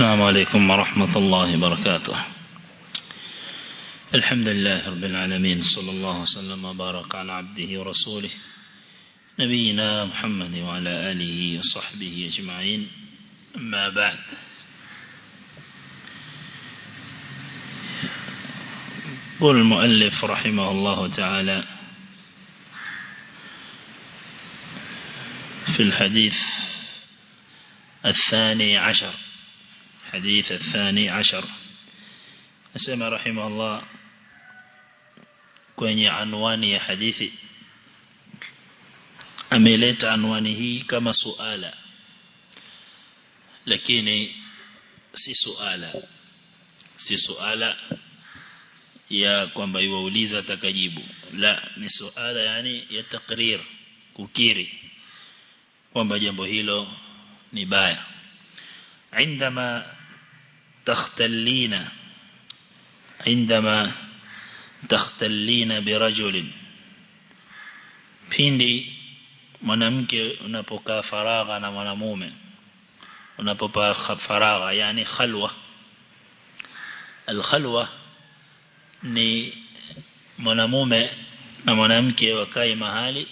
السلام عليكم ورحمة الله وبركاته. الحمد لله رب العالمين صلى الله وسلم وبارك على عبده ورسوله نبينا محمد وعلى آله وصحبه أجمعين. أما بعد قول المؤلف رحمه الله تعالى في الحديث الثاني عشر. حديث الثاني عشر أسمى رحمه الله kwenye anwani ya hadithi ameleta anwani hii kama suala lakini si suala si suala ya kwamba iwauliza atakajibu la ni suala yani ya takrir kukiri kwamba jambo hilo ni baya عندما تختلين عندما تختلين برجل pindi mwanamke unapokaa faragha na mwanamume unapopa faragha yani khalwa alkhalwa ni mwanamume na mwanamke wakai mahali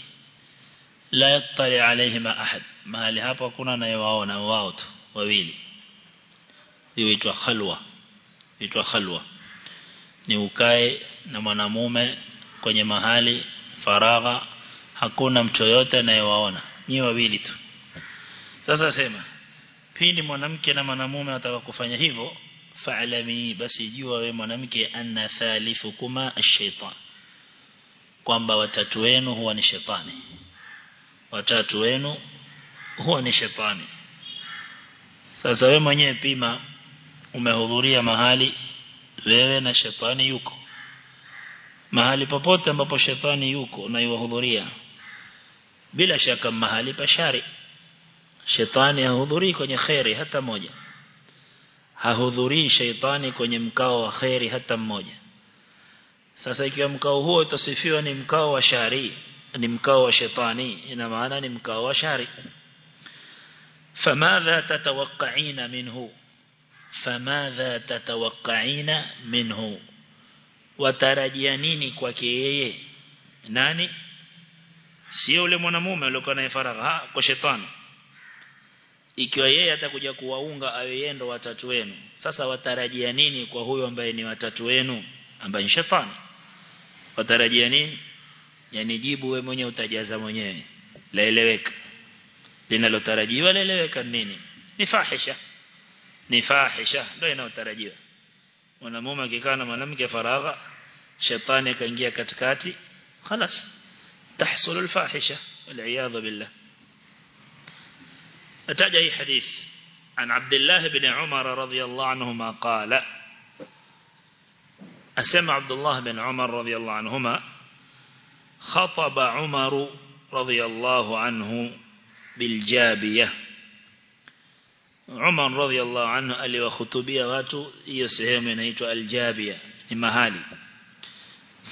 la yattali alayhima ahad mahali hapo hakuna anayewaona wao tu wawili huitwa khalwa. Huitwa khalwa. Ni ukae na mwanamume kwenye mahali faragha hakuna mtu yote anayewaona. Ni wawili tu. Sasa sema pindi mwanamke na mwanamume wataka kufanya hivyo fa'alami basi jua wewe mwanamke anna thalithukuma ash-shaytan. Kwamba watatu wenu huwa ni shetani. Watatu wenu huwa ni shetani. Sasa wewe mwenyewe pima umehudhuria mahali wewe na shetani yuko? Mahali popote ambapo shetani yuko na yuhudhuria bila shaka mahali pashari shetani hahudhurii kwenye khairi hata moja. Hahudhurii shetani kwenye mkao wa khairi hata mmoja. Sasa ikiwa mkao huo utasifiwa ni mkao wa shari ni mkao wa shetani ina maana ni mkao wa shari. Famadha tatawaqaina minhu? famadha tatawaqaina minhu? Watarajia nini kwake yeye? Nani? Sio yule mwanamume aliyokuwa naye faragha kwa shetani. Ikiwa yeye atakuja kuwaunga awe yendo watatu wenu. Sasa watarajia nini kwa huyo ambaye ni watatu wenu ambaye ni shetani? Watarajia nini? Yani jibu wewe mwenyewe utajaza mwenyewe. Laeleweka. Linalotarajiwa laeleweka nini? Ni fahisha. Ni fahisha. Ndio inayotarajiwa. Mwanamume akikaa na mwanamke faragha shetani akaingia katikati خلاص تحصل الفاحشه والعياذ بالله اتجا حديث عن عبد الله بن عمر رضي الله عنهما قال أسمع عبد الله بن عمر رضي الله عنهما خطب عمر رضي الله عنه بالجابية عمر رضي الله عنه قال اللي وخطبية واتو يسهم نيتو الجابية المهالي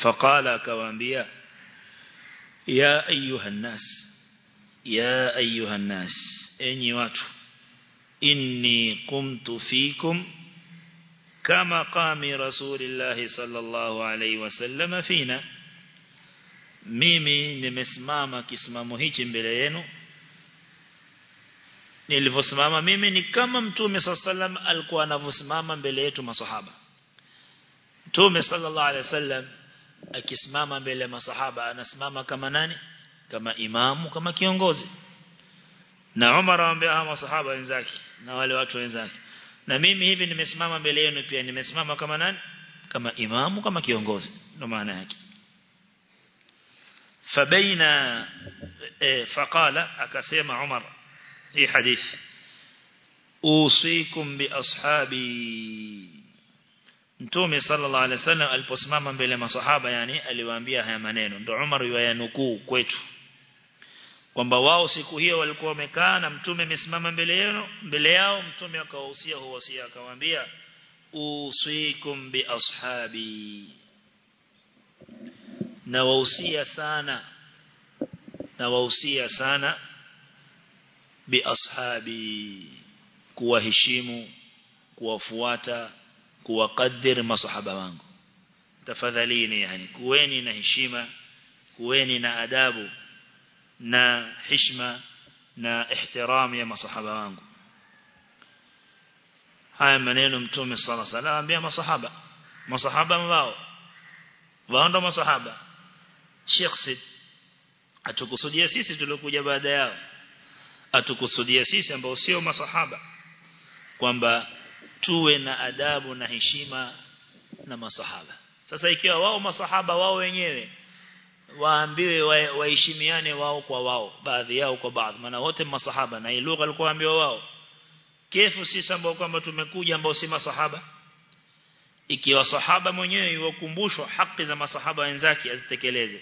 فقال كوانبيا يا أيها الناس يا أيها الناس إني واتو إني قمت فيكم كما قام رسول الله صلى الله عليه وسلم فينا. ميمي نمسماما كسما مهيش بلينو nilivyosimama mimi ni kama mtume sallam alikuwa anavyosimama mbele yetu masahaba mtume sallallahu alaihi wasallam akisimama mbele ya masahaba anasimama kama nani? Kama imamu kama kiongozi. Na Umar aambia hawa masahaba wenzake na wale watu wenzake. Na mimi hivi nimesimama mbele yenu pia nimesimama kama nani? Kama imamu kama kiongozi. Ndo maana yake. Fabaina e, faqala akasema Umar hii hadithi. Usikum bi ashabi. Mtume sallallahu alaihi wasallam aliposimama mbele ya masahaba yani aliwaambia haya maneno. Ndio Umar yuyanukuu kwetu kwamba wao siku hiyo walikuwa wamekaa na mtume amesimama mbele yao mbele yao mtume akawahusia huwasia akawaambia usikum bi ashabi. Na wahusia sana na wahusia sana bi ashabi kuwaheshimu kuwafuata kuwakadir masahaba wangu. Tafadhalini yani kuweni na heshima kuweni na adabu na heshima na ihtiram ya masahaba wangu. Haya maneno mtume sala sala ambia masahaba. Masahaba wao wao ndo masahaba. Sheikh Sid atukusudia sisi tuliokuja baada yao atukusudia sisi ambao sio masahaba kwamba tuwe na adabu na heshima na masahaba. Sasa ikiwa wao masahaba wao wenyewe waambiwe waheshimiane wa wao kwa wao baadhi yao kwa baadhi. Maana wote masahaba na lugha alikuwa ambiwa wao. Kefu sisi ambao kwamba tumekuja ambao si masahaba ikiwa sahaba mwenyewe yukumbushwa haki za masahaba wenzake azitekeleze.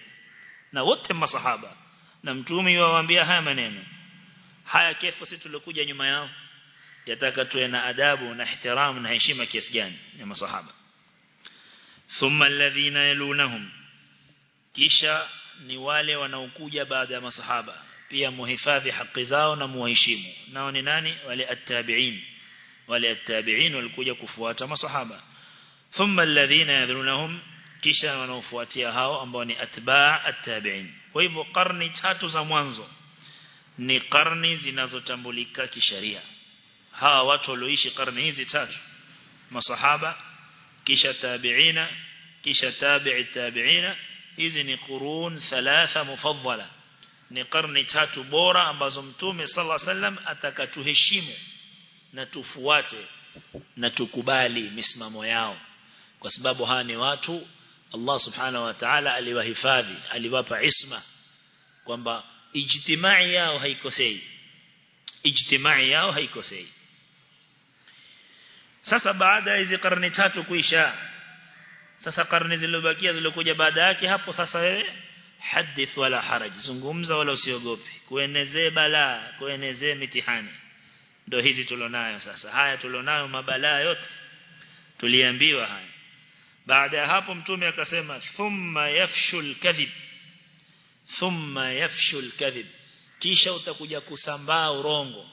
Na wote masahaba na mtume yuwaambia haya maneno haya kefu sisi tulikuja nyuma yao. Yataka tuwe na adabu na ihtiramu na heshima kiasi gani ya masahaba. Thumma alladhina yalunahum. Kisha ni wale wanaokuja baada ya masahaba. Pia muhifadhi haki zao na muheshimu nao ni nani? Wale at-tabi'in. Wale at-tabi'in walikuja kufuata masahaba. Thumma alladhina yadhunahum. Kisha wanaofuatia hao ambao ni atba' at-tabi'in. Kwa hivyo karni tatu za mwanzo ni karni zinazotambulika kisheria. Hawa watu walioishi karne hizi tatu masahaba kisha tabi'ina kisha tabi'i tabi'ina hizi ni qurun thalatha mufaddala. Ni karne tatu bora ambazo mtume sallallahu alaihi wasallam atakatuheshimu na tufuate na tukubali misimamo yao. Kwa sababu hawa ni watu Allah subhanahu wa ta'ala aliwahifadhi aliwapa isma kwamba ijtimai yao haikosei. Ijtimai yao haikosei. Sasa baada ya hizi karne tatu kuisha sasa karne zilizobakia zilizokuja baada yake hapo sasa wewe hadith wala haraj. Zungumza wala usiogope. Kuenezee balaa kuenezee mitihani. Ndio hizi tulionayo sasa. Haya tulionayo mabalaa yote. Tuliambiwa haya. Baada ya hapo mtume akasema thumma yafshul kadhib thumma yafshu kadhib kisha utakuja kusambaa urongo.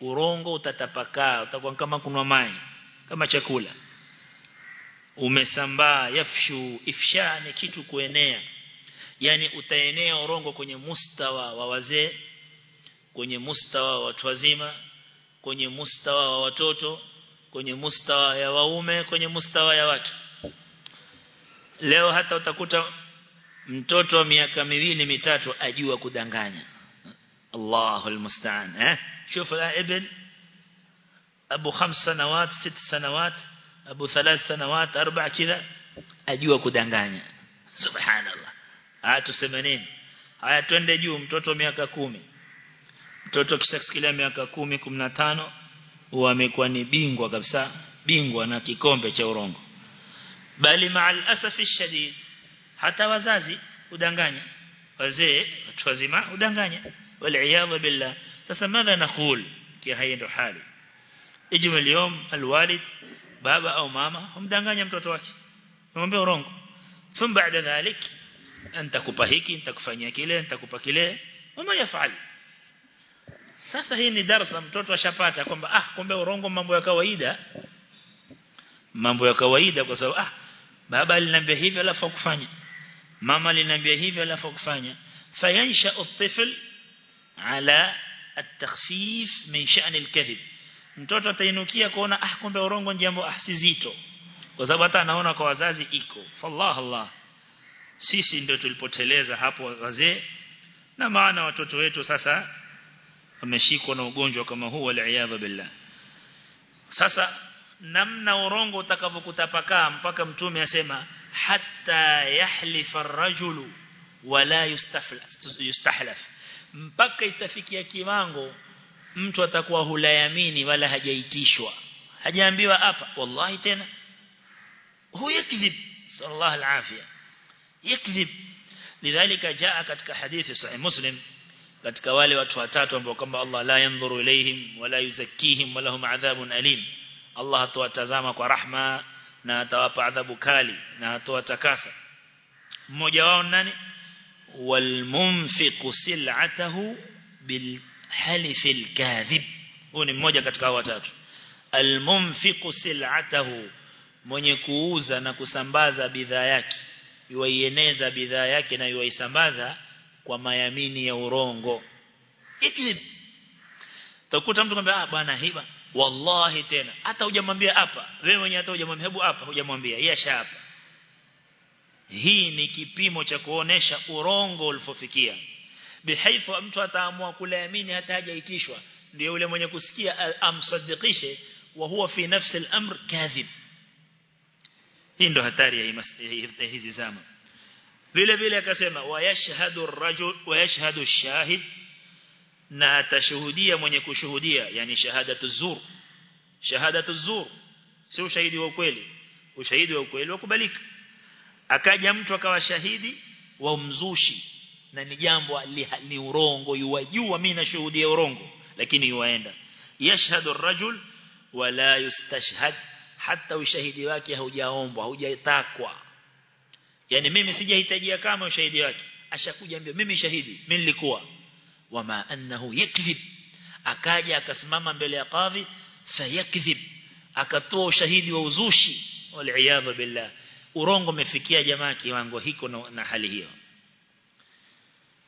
Urongo utatapakaa utakuwa kama kunwa maji kama chakula. Umesambaa yafshu ifsha ni kitu kuenea. Yani utaenea urongo kwenye mustawa wa wazee kwenye mustawa wa watu wazima kwenye mustawa wa watoto kwenye mustawa ya waume kwenye mustawa ya wake leo hata utakuta mtoto wa miaka miwili mitatu ajua kudanganya Allahu almusta'an eh شوف ابن ابو خمس سنوات ست سنوات ابو ثلاث سنوات اربع كذا ajua kudanganya subhanallah haya tuseme nini haya twende juu mtoto miaka kumi mtoto kishaksikilia miaka kumi kumi na tano huwa amekuwa ni bingwa kabisa bingwa na kikombe cha urongo bali maal asafi shadid hata wazazi udanganya wazee watu wazima udanganya wal billah. Sasa madha naqul ki hii ndo hali. Ijma liyom alwalid baba au mama humdanganya mtoto wake. Namwambia urongo. Thumma ba'da dhalik anta kupa hiki nitakufanyia kile nitakupa kile. Mama yafali sasa hii ni darasa mtoto ashapata kwamba ah kumbe urongo mambo ya kawaida. Mambo ya kawaida kwa sababu ah baba alinambia hivi alafu akufanya mama aliniambia hivyo alafu kufanya fayansha at-tifl ala at-takhfif min sha'n al-kadhib. Mtoto atainukia kuona ah kumbe urongo jambo ah kwa sababu hata anaona kwa wazazi iko. Fallah allah. Sisi ndio tulipoteleza hapo wazee. Na maana watoto wetu sasa wameshikwa na ugonjwa kama huu waliaadha billah. Sasa namna urongo utakavyokutapakaa mpaka mtume asema hatta yahlifa ar-rajulu wala yustahlaf mpaka itafikia kimango mtu atakuwa hulayamini wala hajaitishwa. Hajaambiwa hapa wallahi tena. Huyo kidhib sallallahu alafia yakdhib. Lidhalika jaa katika hadithi sahih muslim katika wale watu watatu ambao kwamba Allah la yanzuru ilayhim wala yuzakihim walahum adhabun alim. Allah tuwatazama kwa rahma na atawapa adhabu kali na atawatakasa mmoja wao nani? Walmunfiqu sil'atahu bil halifil kadhib. Huyo ni mmoja katika watatu. Almunfiqu sil'atahu mwenye kuuza na kusambaza bidhaa yake yuieneza bidhaa yake na yuisambaza kwa mayamini ya urongo. Ikib utakuta mtu anambia ah bwana hiba wallahi tena hata hujamwambia hapa wewe mwenyewe hata hujamwambia hebu hapa hujamwambia yeye hapa hii ni kipimo cha kuonesha urongo ulifofikia bihaifu mtu ataamua kulaamini hata hajaitishwa ndio yule mwenye kusikia amsadikishe wa huwa fi nafsi al-amr kadhib hii ndo hatari ya hizi zama vile vile akasema wayashhadu ar-rajul wayashhadu ash-shahid na atashuhudia mwenye kushuhudia yani shahada zur. Shahadatu zur si ushahidi wa kweli ushahidi wa ukweli wakubalika akaja mtu akawa shahidi wa mzushi na ni jambo ni urongo. Yuwajua mimi nashuhudia urongo lakini yuaenda yashhadu ar-rajul wala yustashhad hata ushahidi wake haujaombwa haujatakwa. Yani mimi sijahitajia kama ushahidi wake. Ashakuja ambia mimi shahidi mimi nilikuwa وما أنه يكذب. أكاجي أكسمام بلا قاضي فيكذب. أكتو شهيد ووزوشي. والعياذ بالله. أرونغ مفكيا جماكي وانغو هيكو هيو.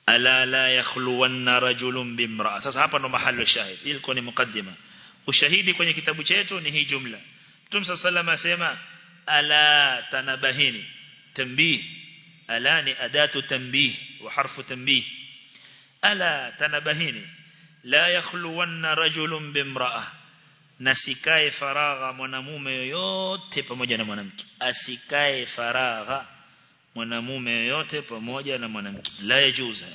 ألا لا يخلون رجل بامرأة. ساسا هابا محل الشاهد. يلكوني مقدمة. وشهيدي كوني كتابو جيتو نهي جملة. تمسى صلى الله عليه وسلم ألا تنبهيني. تنبيه. ألا ني أداة تنبيه. وحرف تنبيه. Ala tanabahini. La yakhluwanna rajulun bimraa nasikae faragha mwanamume yoyote pamoja na mwanamke. Asikae faragha mwanamume yoyote pamoja na mwanamke. La yajuza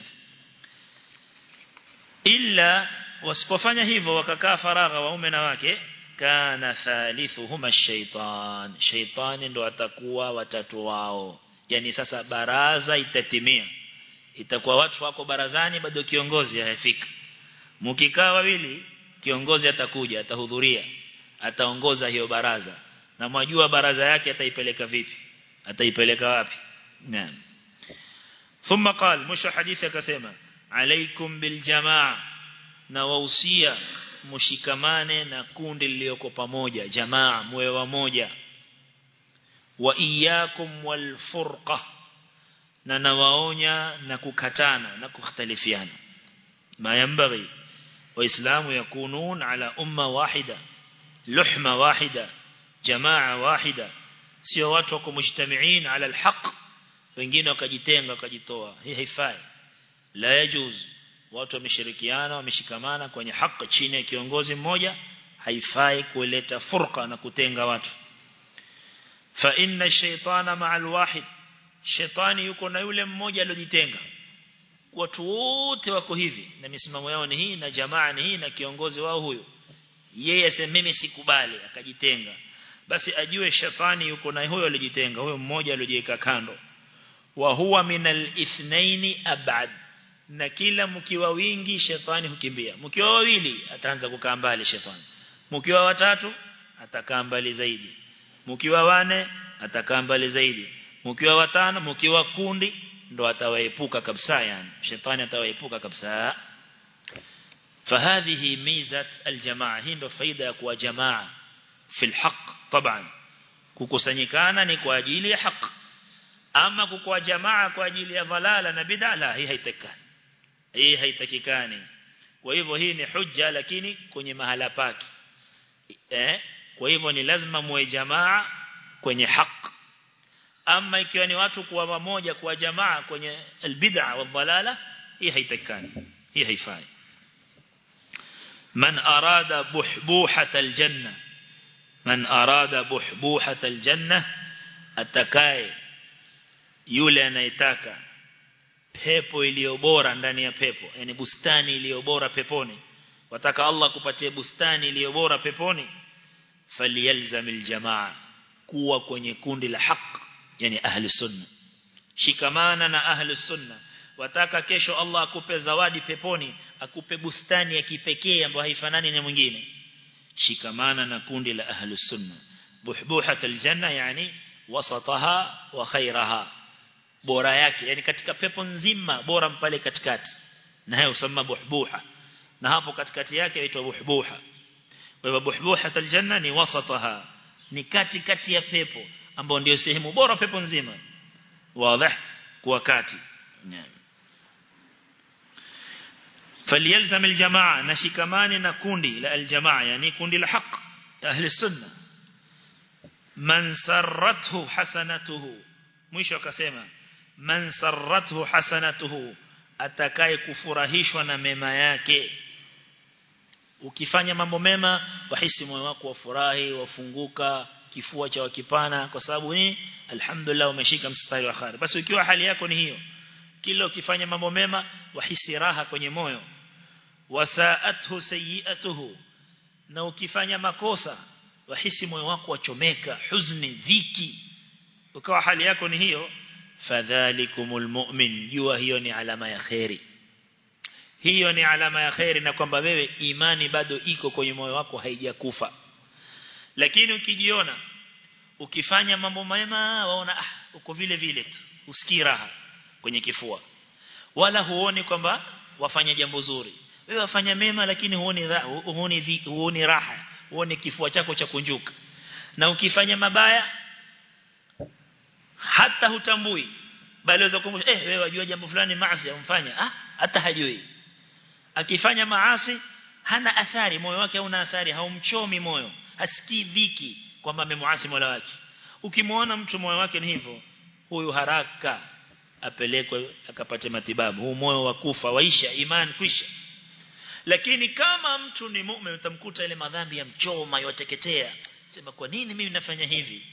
illa wasipofanya hivyo wakakaa faragha waume na wake kana thalithuhuma shaitan shaitani ndo atakuwa watatu wao. Yani sasa baraza itatimia itakuwa watu wako barazani bado kiongozi hayafika mkikaa wawili kiongozi atakuja atahudhuria ataongoza hiyo baraza. Na mwajua baraza yake ataipeleka vipi ataipeleka wapi. Naam. Thumma qal mwisho hadithi akasema alaikum bil jamaa. Na wausia mushikamane na kundi lilioko pamoja jamaa muwe wamoja wa iyyakum wal furqa na nawaonya na kukatana na kukhtalifiana ma yambaghi waislamu yakunun ala umma wahida luhma wahida jamaa wahida. Sio watu wako mujtamiin ala alhaq. Wengine wakajitenga wakajitoa. Hii haifai. La yajuz. Watu wameshirikiana wameshikamana kwenye haki chini ya kiongozi mmoja haifai kuleta furqa na kutenga watu. Fa inna shaytana ma'al wahid shetani yuko na yule mmoja aliyojitenga. Watu wote wako hivi na misimamo yao ni hii na jamaa ni hii na kiongozi wao huyo. Yeye aseme mimi sikubali akajitenga. Basi ajue shetani yuko na huyo aliyojitenga huyo mmoja aliyojiweka kando. Wa huwa minal ithnaini abad. Na kila mkiwa wingi shetani hukimbia. Mkiwa wawili ataanza kukaa mbali shetani. Mkiwa watatu atakaa mbali zaidi. Mkiwa wane atakaa mbali zaidi mkiwa watano mkiwa kundi ndo atawaepuka kabisa yani shetani atawaepuka kabisa فهذه ميزه الجماعه hii ndo faida ya kuwa jamaa في الحق طبعا kukusanyikana ni kwa ajili ya haki ama kukuwa jamaa kwa ajili ya dhalala na bid'a la hii haitakikani hii haitakikani kwa hivyo hii ni hujja lakini kwenye mahala pake eh kwa hivyo ni lazima muwe jamaa kwenye haki ama ikiwa ni watu kuwa pamoja kwa jamaa kwenye albid'a wa dhalala hii haitakikani. Hii haifai. Man arada buhbuhat aljanna man arada buhbuhat aljanna atakaye yule anayetaka pepo iliyo bora ndani ya pepo yani bustani iliyo bora peponi wataka Allah kupatie bustani iliyo bora peponi falyalzamil jamaa kuwa kwenye kundi la haq yani ahli sunna. Shikamana na ahli sunna. Wataka kesho Allah akupe zawadi peponi akupe bustani ya kipekee ambayo haifanani na mwingine. Shikamana na kundi la ahli sunna. Buhbuhat aljanna yani wasataha wa khairaha. Bora yake yani katika pepo nzima bora mpale katikati. Na hayo usema buhbuha. Na hapo katikati yake inaitwa buhbuha. Kwa hivyo buhbuhat aljanna ni wasataha. Ni kati ya pepo ambao ndio sehemu bora pepo nzima wazi kwa kati فليلزم الجماعة نشكمان نكوندي لا الجماعة يعني كوندي الحق أهل السنة من سرته حسنته mwisho akasema man sarrathu hasanatuhu atakaye kufurahishwa na mema yake ukifanya mambo mema wahisi moyo wako wafurahi wafunguka kifua cha wakipana kwa sababu ni alhamdulillah umeshika mstari wa khair basi ukiwa hali yako ni hiyo. Kila ukifanya mambo mema wahisi raha kwenye moyo. Wasaathu sayiatuhu. Na ukifanya makosa wahisi moyo wako wachomeka huzni dhiki. Ukawa hali yako ni hiyo fadhalikumul mu'min. Jua hiyo ni alama ya khairi hiyo ni alama ya khairi na kwamba wewe imani bado iko kwenye moyo wako haijakufa lakini ukijiona ukifanya mambo mema waona ah uko vile vile tu. Usikii raha kwenye kifua. Wala huoni kwamba wafanya jambo zuri. Wewe wafanya mema lakini huoni huoni huoni raha. Huoni kifua chako cha kunjuka. Na ukifanya mabaya hata hutambui. Bali unaweza kukumbusha eh wewe wajua jambo fulani maasi amfanya ah hata hajui. Akifanya maasi hana athari. Moyo wake hauna athari. Haumchomi moyo hasikii dhiki kwamba amemuasi Mola wake. Ukimwona mtu moyo wake ni hivyo huyu haraka apelekwe akapate matibabu. Huu moyo wa kufa waisha imani kwisha lakini kama mtu ni mume utamkuta ile madhambi ya mchoma yoteketea sema kwa nini mimi nafanya hivi?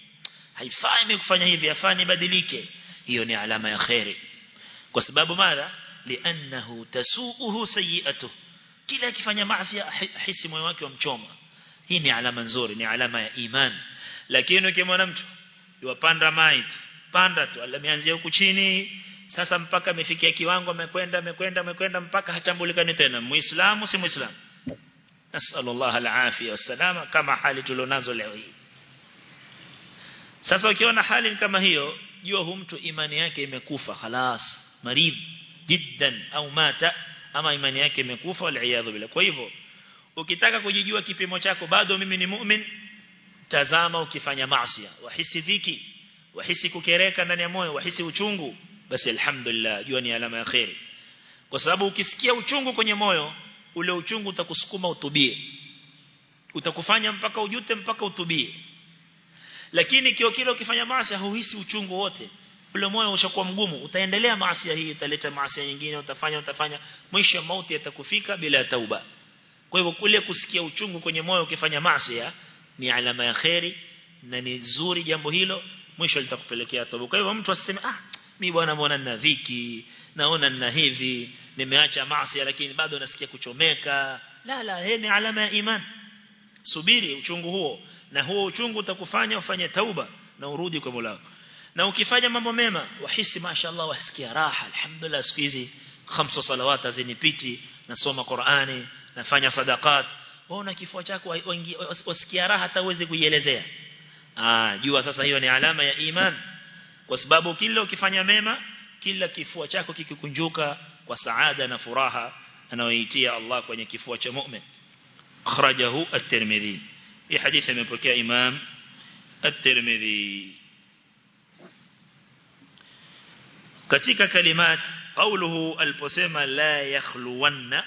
Haifai mimi kufanya hivi afani badilike hiyo ni alama ya khairi kwa sababu mara li'annahu tasuuhu sayi'atuhu kila akifanya maasi hisi moyo wake wa mchoma hii ni alama nzuri ni alama ya iman lakini ukimwona mtu yupanda maiti panda tu alimeanzia huku chini sasa mpaka amefikia kiwango amekwenda amekwenda amekwenda mpaka hatambulikani tena muislamu si muislamu nasallallahu alafia wasalama kama hali tulionazo leo hii sasa ukiona hali kama hiyo jua hu mtu imani yake imekufa خلاص marid jiddan au mata ama imani yake imekufa wal bila kwa hivyo ukitaka kujijua kipimo chako bado mimi ni mu'min tazama ukifanya maasi wahisi dhiki wahisi kukereka ndani ya moyo wahisi uchungu basi alhamdulillah jua ni alama ya khairi kwa sababu ukisikia uchungu kwenye moyo ule uchungu utakusukuma utubie. Utakufanya mpaka ujute mpaka utubie. Lakini kio kile ukifanya maasi hauhisi uchungu wote. Ule moyo ushakuwa mgumu utaendelea maasi hii italeta maasi nyingine utafanya utafanya. Mwisho mauti yatakufika bila tauba kwa hivyo kule kusikia uchungu kwenye moyo ukifanya maasi ni alama ya khairi na ni zuri jambo hilo mwisho litakupelekea toba. Kwa hivyo mtu aseme ah mimi bwana muona nina dhiki naona nina hivi nimeacha maasi lakini bado nasikia kuchomeka. La la hii ni alama ya iman. Subiri uchungu huo na huo uchungu utakufanya ufanye tauba na urudi kwa Mola na ukifanya mambo mema wahisi mashaallah wasikia raha alhamdulillah siku hizi khamsa salawat azinipiti nasoma Qur'ani nafanya sadaqat. Waona kifua chako wasikia raha hata uweze kuielezea. Ah jua sasa hiyo ni alama ya iman. Kwa sababu kila ukifanya mema kila kifua chako kikikunjuka kwa saada na furaha anayoitia Allah kwenye kifua cha mu'min. Akhrajahu at-Tirmidhi. Hii hadithi imepokea Imam at-Tirmidhi. Katika kalimat qawluhu aliposema la yakhluwanna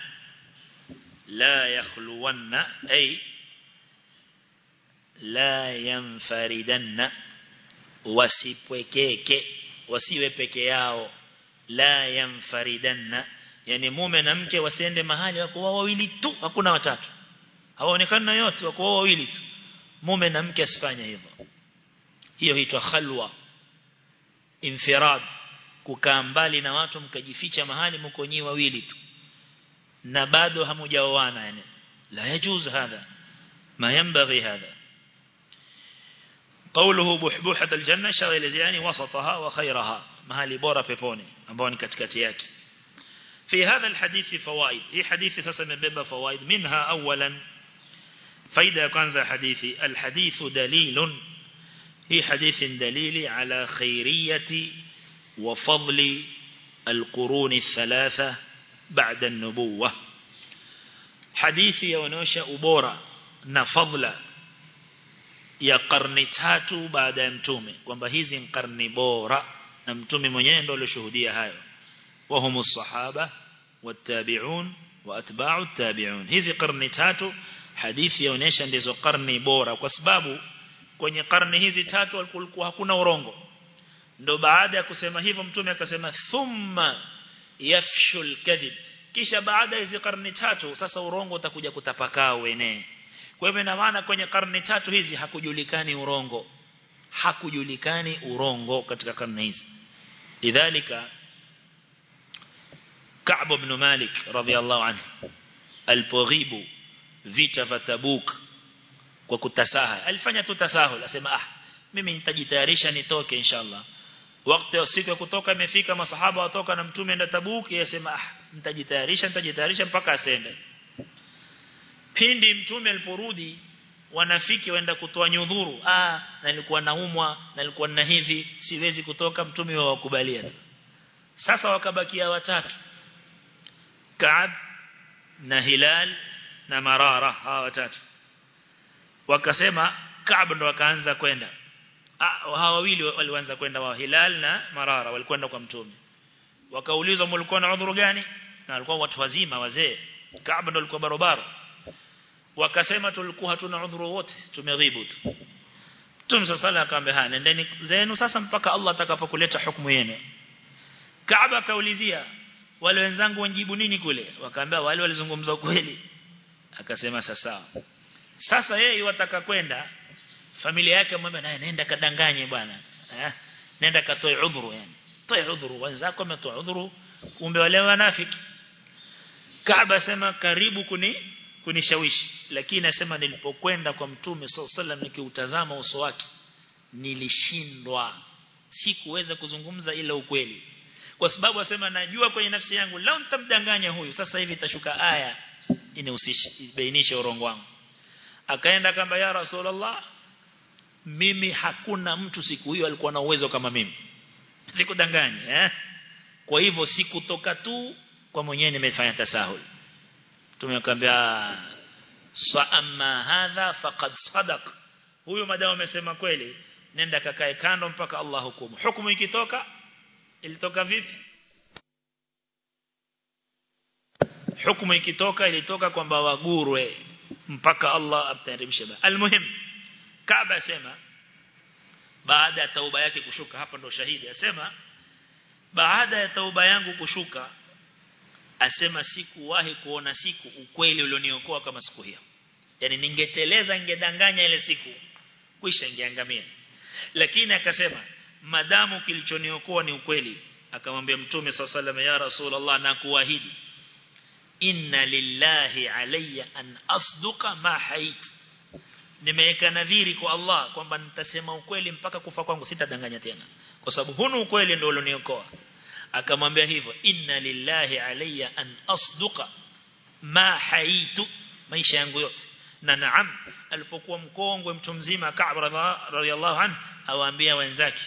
la yakhluwanna ay la yanfaridanna wasipwekeke wasiwe peke yao la yanfaridanna. Yani mume na mke wasiende mahali wako wao wawili tu hakuna watatu. Hawaonekani na yote wako wao wawili tu. Mume na mke asifanye hivyo. Hiyo huitwa khalwa infirad. Kukaa mbali na watu mkajificha mahali mko nyi wawili tu نبادو همجاوانا يعني لا يجوز هذا ما ينبغي هذا قوله بحبوحة الجنة شغل الزياني وسطها وخيرها مهالي بورا بيبوني أبوني كتكتياك في هذا الحديث فوائد إيه حديث تسمى بيبا فوائد منها أولا فإذا كان كانت حديثي الحديث دليل هي حديث دليل على خيرية وفضل القرون الثلاثة بعد النبوة حديث يونوش ubora na fadla ya karni tatu baada ya mtume kwamba hizi ni karni bora na mtume mwenyewe ndio aliyoshuhudia hayo wa humus sahaba wattabi'un wa atba'u tabi'un hizi karni tatu hadithi yaonesha ndizo karni bora kwa sababu kwenye karni hizi tatu kulikuwa hakuna urongo ndo baada ya kusema hivyo mtume akasema thumma yafshul kadhib kisha baada hizi karne tatu sasa urongo utakuja kutapakaa uenee. Kwa hivyo ina maana kwenye karne tatu hizi hakujulikani urongo. Hakujulikani urongo katika karne hizi. Lidhalika Ka'b ibn Malik radhiyallahu anhu alipoghibu vita vya Tabuk kwa kutasaha. Alifanya tu tasahul asema ah mimi nitajitayarisha nitoke inshallah wakati wa siku ya kutoka imefika masahaba watoka na mtume enda Tabuk yasema ah nitajitayarisha nitajitayarisha mpaka asende. Pindi mtume aliporudi wanafiki waenda kutoa nyudhuru ah na nilikuwa naumwa na nilikuwa na hivi siwezi kutoka mtume wa wakubalia sasa wakabakia watatu. Kaab na Hilal na Marara hawa watatu. Wakasema Kaab ndo wakaanza kwenda hawa wawili walianza kwenda wa Hilal na Marara walikwenda kwa mtume. Wakaulizwa mlikuwa na udhuru gani? Na walikuwa watu wazima wazee. Kaaba ndo alikuwa barabara wakasema tulikuwa hatuna udhuru wote tumeghibu tu. Mtume sala akamwambia ha nendeni zenu sasa mpaka Allah atakapokuleta hukumu yenu. Kaaba akaulizia wale wenzangu wanjibu nini kule? Wakaambia wale walizungumza kweli akasema sasa sasa yeye wataka kwenda familia yake mwambie naye nenda kadanganye bwana. Eh? Nenda katoe udhuru yani. Toe udhuru. Wenzako wametoa udhuru. Kumbe wale wanafiki. Kaaba sema karibu kuni kunishawishi. Lakini nasema nilipokwenda kwa mtume sallallahu nikiutazama uso wake nilishindwa. Sikuweza kuzungumza ila ukweli. Kwa sababu asema najua kwenye nafsi yangu lao nitamdanganya huyu sasa hivi itashuka aya inahusisha ibainishe urongo wangu. Akaenda kamba ya rasulullah mimi hakuna mtu siku hiyo alikuwa na uwezo kama mimi. Sikudanganya eh? Kwa hivyo sikutoka tu kwa mwenyewe nimefanya tasahul tumekwambia sa amma hadha faqad sadaq. Huyo madamu amesema kweli nenda kakae kando mpaka Allah hukumu. Hukumu ikitoka ilitoka vipi? Hukumu ikitoka ilitoka kwamba wagurwe mpaka Allah amtaribishe almuhim Kaaba asema baada ya tauba yake kushuka hapa ndo shahidi asema baada ya tauba yangu kushuka asema sikuwahi kuona siku ukweli ulioniokoa kama siku hiyo. Yani ningeteleza ningedanganya ile siku kuisha ingeangamia. Lakini akasema madamu kilichoniokoa ni ukweli. Akamwambia mtume sallallahu ya rasulullah na kuahidi inna lillahi alayya an asduqa ma haitu nimeweka nadhiri kwa Allah kwamba nitasema ukweli mpaka kufa kwangu sitadanganya tena. Kwa sababu hunu ukweli ndio ulioniokoa. Akamwambia hivyo inna lillahi alayya an asduqa ma haitu maisha yangu yote. Na naam alipokuwa mkongwe mtu mzima Ka'b radhiallahu anhu awaambia wenzake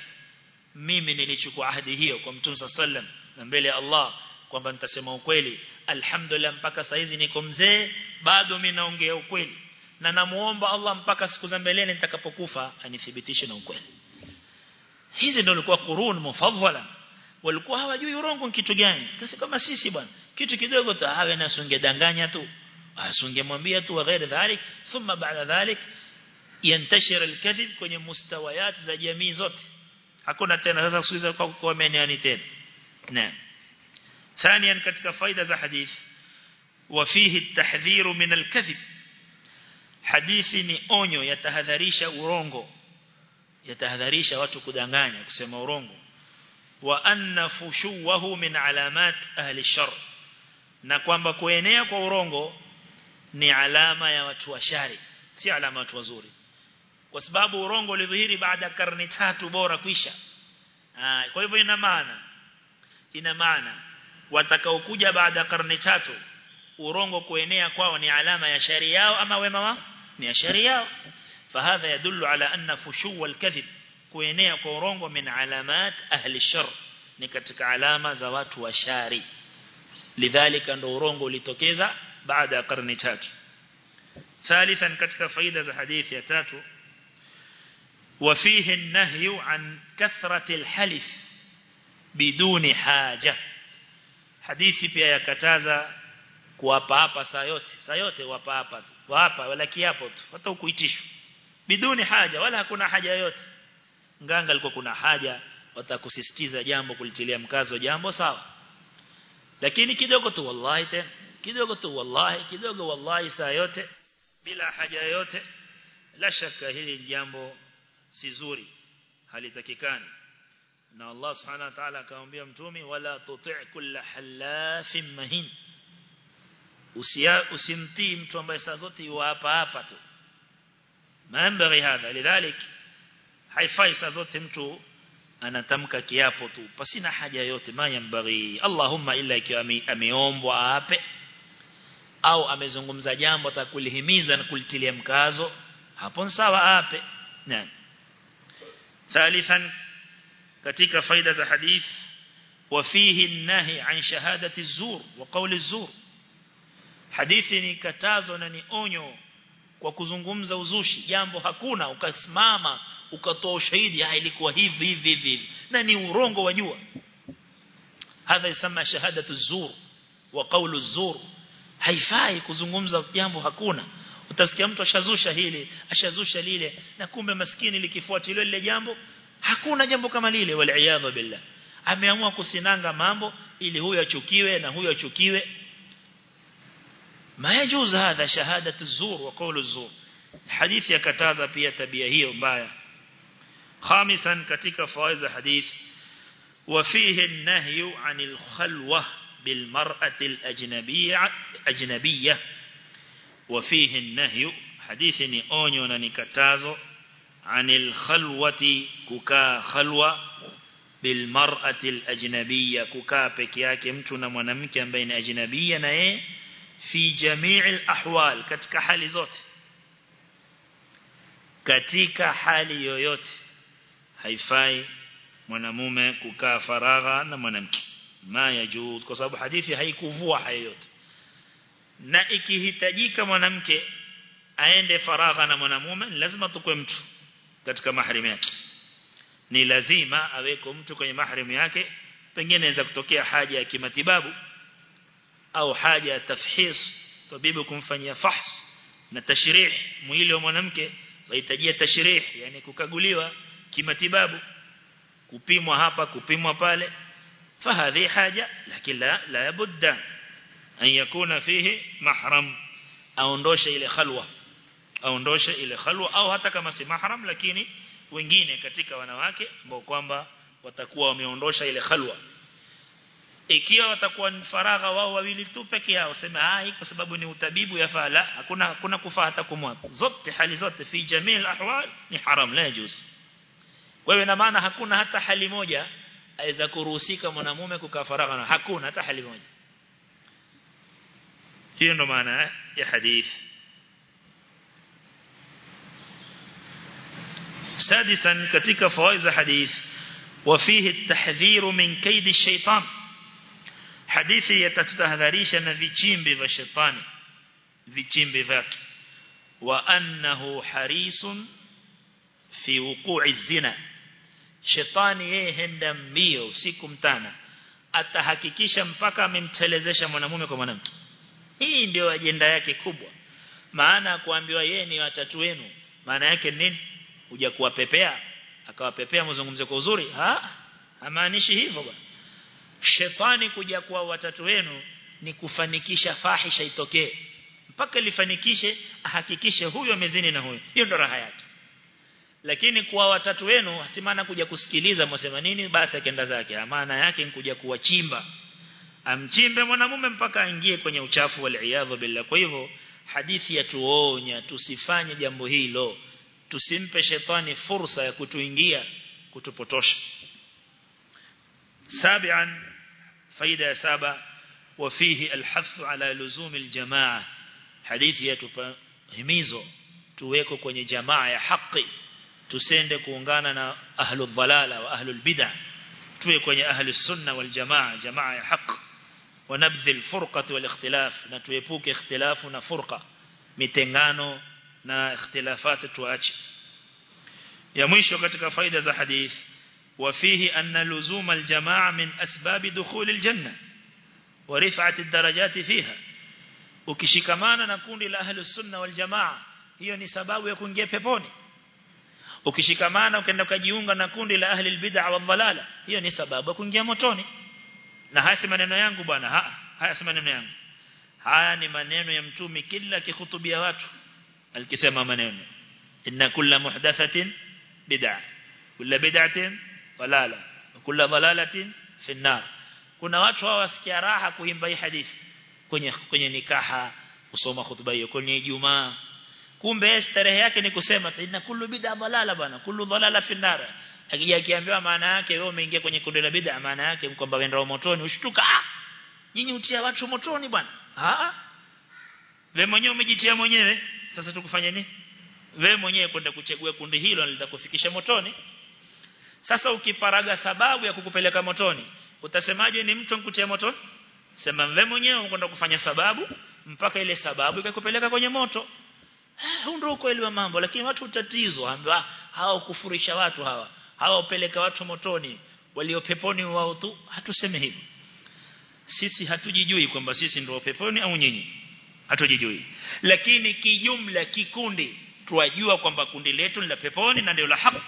mimi nilichukua ahadi hiyo kwa Mtume sallam na mbele ya Allah kwamba nitasema ukweli. Alhamdulillah mpaka saizi niko mzee bado mimi naongea ukweli na namuomba Allah mpaka siku za mbeleni nitakapokufa anithibitishe na ukweli hizi ndio ilikuwa qurun mufaddala walikuwa hawajui urongo kitu gani kasi kama sisi bwana kitu kidogo tu hawe na sungedanganya tu asungemwambia tu ghairi dhalik thumma baada dhalik yantashir alkadhib kwenye mustawayat za jamii zote hakuna tena sasa kusikiza kwa kuameniani tena na ثانيا katika faida za hadith وفيه التحذير من الكذب hadithi ni onyo yatahadharisha urongo. Yatahadharisha watu kudanganya kusema urongo. Wa anna fushuwahu min alamat ahli shar. Na kwamba kuenea kwa urongo ni alama ya watu wa shari si alama watu wazuri. Kwa sababu urongo ulidhihiri baada karne tatu bora kuisha. Kwa hivyo ina maana ina maana watakaokuja baada karne tatu urongo kuenea kwao ni alama ya shari yao ama wema wao نيشريا فهذا يدل على أن فشو الكذب كوينيا كورونغو من علامات أهل الشر نكتك علامة زوات وشاري لذلك أن لتوكيزا بعد قرن تاتو ثالثا كتك فايدة حديث يتاتو وفيه النهي عن كثرة الحلف بدون حاجة حديث بيا yakataza kuwapa hapa saa yote. Saa yote wapa hapa tu. Wapa wala kiapo tu. Hata ukuitishwa biduni haja wala hakuna haja yote nganga alikuwa kuna haja watakusisitiza jambo kulitilia mkazo jambo sawa. Lakini kidogo tu wallahi tena. Kidogo tu wallahi kidogo wallahi saa yote bila haja yote la shaka hili jambo si zuri halitakikani. Na Allah subhanahu wa ta'ala akamwambia mtume wala tuti' kulla halafin mahin usimtii mtu ambaye saa zote yuko hapa hapa tu maambari hadha lidhalik haifai saa zote mtu anatamka kiapo tu pasina haja yote mayambari Allahumma illa ikiwa ameombwa aape au amezungumza jambo atakulihimiza na kulitilia mkazo hapo sawa aape naam ثالثا katika faida za hadith وفيه النهي عن شهادة الزور وقول الزور hadithi ni katazo na ni onyo kwa kuzungumza uzushi. Jambo hakuna ukasimama ukatoa ushahidi ah ilikuwa hivi hivi hivi na ni urongo wajua hadha yasema shahadatu zur wa qawlu zur. Haifai kuzungumza jambo hakuna. Utasikia mtu ashazusha hili ashazusha lile na kumbe maskini likifuatiliwa lile jambo hakuna jambo kama lile wal billah. Ameamua kusinanga mambo ili huyo achukiwe na huyo achukiwe ما يجوز هذا شهادة الزور وقول الزور؟ حديث يكتاز pia hiyo mbaya خامسا katika fawaid hadith وفيه النهي عن الخلوة بالمرأة الأجنبية أجنبية. وفيه النهي حديث na nikatazo عن الخلوة كوكا خلوة بالمرأة الأجنبية. كوكا mwanamke ambaye ni ajnabia na yeye fi jamii al-ahwal katika hali zote. Katika hali yoyote haifai mwanamume kukaa faragha na mwanamke. Ma yajuz kwa sababu hadithi haikuvua hayo yote. Na ikihitajika mwanamke aende faragha na mwanamume lazima tukwe mtu katika maharimu yake. Ni lazima aweko mtu kwenye maharimu yake pengine inaweza kutokea haja ya kimatibabu au haja ya tafhis tabibu kumfanyia fahs na tashrih mwili wa mwanamke wahitajia tashrih yani kukaguliwa kimatibabu kupimwa hapa kupimwa pale fahadhi haja lakini la la budda an yakuna fihi mahram aondoshe ile khalwa aondoshe ile khalwa au hata kama si mahram lakini wengine katika wanawake ambao kwamba watakuwa wameondosha ile khalwa ikiwa watakuwa ni faragha wao wawili tu peke yao sema ah kwa sababu ni utabibu yafaa la hakuna hakuna kufaa hata kumwapa zote hali zote fi jamii ahwal ni haram la yajuz wewe na maana hakuna hata hali moja aweza kuruhusika mwanamume kukaa faragha na hakuna hata hali moja hiyo ndo maana ya hadith سادسا katika fawaid za hadith وفيه التحذير من كيد الشيطان hadithi yatatahadharisha na vichimbi vya shetani vichimbi vyake. Wa annahu harisun fi wuqu'i zina. Shetani yeye henda mbio usiku mtana atahakikisha mpaka amemtelezesha mwanamume kwa mwanamke. Hii ndio ajenda yake kubwa. Maana kuambiwa yeye ni watatu wenu maana yake nini? Huja kuwapepea akawapepea mzungumze kwa uzuri. Ha hamaanishi hivyo bwana shetani kuja kwa watatu wenu ni kufanikisha fahisha itokee. Mpaka lifanikishe ahakikishe huyo amezini na huyo. Hiyo ndo raha yake. Lakini kwa watatu wenu si maana kuja kusikiliza mwasema nini basi akaenda zake. Maana yake ni kuja kuwachimba. Amchimbe mwanamume mpaka aingie kwenye uchafu wal billah. Kwa hivyo hadithi yatuonya tusifanye jambo hilo. Tusimpe shetani fursa ya kutuingia kutupotosha سابعا فايدة سابع وفيه الحث على لزوم الجماعة حديث يتهميزو tuweko kwenye jamaa ya haki tusende kuungana na ahlu dhalala wa ahlu bid'ah tuwe kwenye ahlu sunna wal jamaa jamaa ya haki ونبذ الفرقة والاختلاف نتويبوك اختلاف ونفرقة mitengano na ikhtilafati tuache ya mwisho katika faida za hadith وفيه أن لزوم الجماعة من أسباب دخول الجنة ورفعة الدرجات فيها. وكشكمانا نكون لأهل السنة والجماعة هي نسباب يكون جيبوني وكشكمانا وكأن كجيونغا نكون لأهل البدع والضلالة هي نسباب يكون جيموتوني نهاسي من ينغو بانا ها هاسي من ينغو هاني من ينغو يمتومي كي كخطب يوات الكسامة من ينغو إن كل محدثة بدعة كل بدعة dalala kula dalalatin fi an kuna watu hawasikia raha kuimba hii hadithi. Kwenye kwenye nikaha kusoma hutuba hiyo kwenye jumaa kumbe starehe yake ni kusema inna kullu bid'a balala bwana kullu dalala fi nar akija akiambiwa maana yake wewe umeingia kwenye kundi la bid'a maana yake kwamba wenda motoni ushtuka. Ah! Nyinyi utia watu motoni bwana. Ah wewe mwenyewe umejitia mwenyewe. Sasa tukufanye nini? Wewe mwenyewe kwenda kuchagua kundi hilo litakufikisha motoni sasa ukiparaga sababu ya kukupeleka motoni utasemaje ni mtu nkutia motoni sema wewe mwenyewe unakwenda kufanya sababu mpaka ile sababu ikakupeleka kwenye moto. Huu ndio ukweli wa mambo lakini watu utatizo ambao hao kufurisha watu hawa hao peleka watu motoni walio peponi wao tu hatuseme hivi. Sisi hatujijui kwamba sisi ndio peponi au nyinyi. Hatujijui. Lakini kijumla kikundi tuwajua kwamba kundi letu ni la peponi na ndio la haki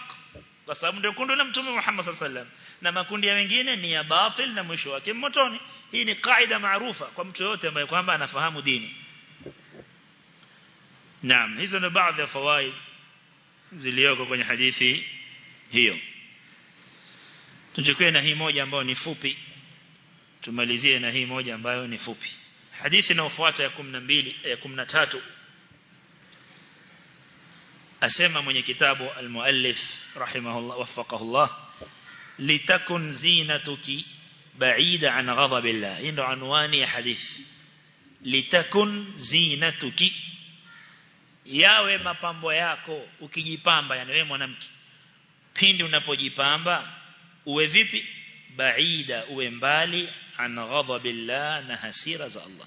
kwa sababu ndio kundi la mtume Muhammad sallallahu na makundi ya wengine ni ya batil na mwisho wake motoni. Hii ni kaida maarufa kwa mtu yote ambaye kwamba anafahamu dini. Naam hizo ni baadhi ya fawaid zilizoko kwenye hadithi hiyo. Tuchukue na hii moja ambayo ni fupi. Tumalizie na hii moja ambayo ni fupi. Hadithi inayofuata ya 12 ya 13 asema mwenye kitabu al-muallif rahimahullah waffaqahullah litakun zinatuki ba'ida an ghadabillah. Hii ndo anwani ya hadithi. Litakun zinatuki yawe mapambo yako ukijipamba yani wewe mwanamke pindi unapojipamba uwe vipi? Baida uwe mbali an ghadabillah na hasira za Allah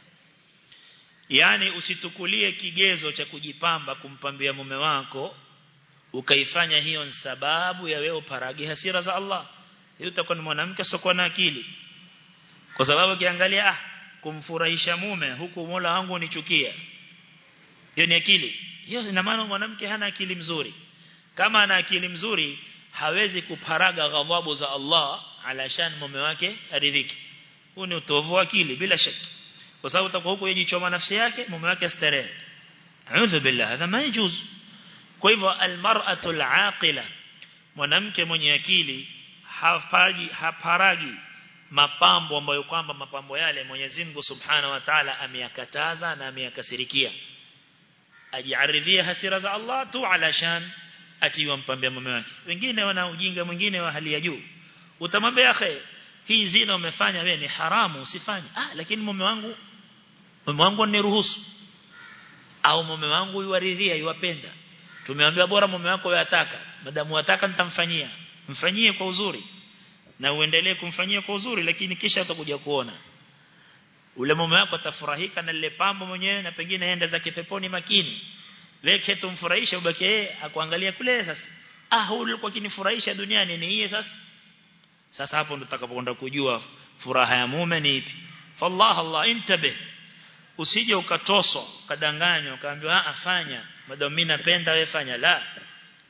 yani usitukulie kigezo cha kujipamba kumpambia mume wako ukaifanya hiyo ni sababu ya wewe paragi hasira za Allah. Hiyo utakuwa ni mwanamke sokwa na akili. Kwa sababu kiangalia ah kumfurahisha mume huku Mola wangu nichukia hiyo ni akili. Hiyo ina maana mwanamke hana akili mzuri. Kama ana akili mzuri hawezi kuparaga ghadhabu za Allah alashan mume wake aridhiki. Huu ni utovu wa akili bila shaka kwa sababu utakuwa huko yajichoma nafsi yake mume wake astarehe a'udhu billah hadha ma yajuz. Kwa hivyo almar'atu alaqila mwanamke mwenye akili hapaji haparagi mapambo ambayo kwamba mapambo yale Mwenyezi Mungu Subhanahu wa Ta'ala ameyakataza na ameyakasirikia. Ajiaridhie hasira za Allah tu alashan atiwa mpambia mume wake. Wengine wana ujinga mwingine wa hali ya juu. Utamwambia akhe hii zina umefanya wewe ni haramu usifanye. Ah lakini mume wangu mume wangu niruhusu au mume wangu yuaridhia yuwapenda? Tumeambiwa bora mume wako yataka madamu wataka nitamfanyia. Mfanyie kwa uzuri. Na uendelee kumfanyia kwa uzuri lakini kisha utakuja kuona. Ule mume wako atafurahika na lile pambo mwenyewe na pengine aenda zake peponi makini. Weke tumfurahishe ubaki yeye akuangalia kule sasa. Ah huyu alikuwa kinifurahisha duniani ni yeye sasa. Sasa hapo ndo tutakapokwenda kujua furaha ya mume ni ipi. Fallah allah intabe usije ukatoswa kadanganywa ukaambiwa afanya madam mimi napenda wewe fanya. La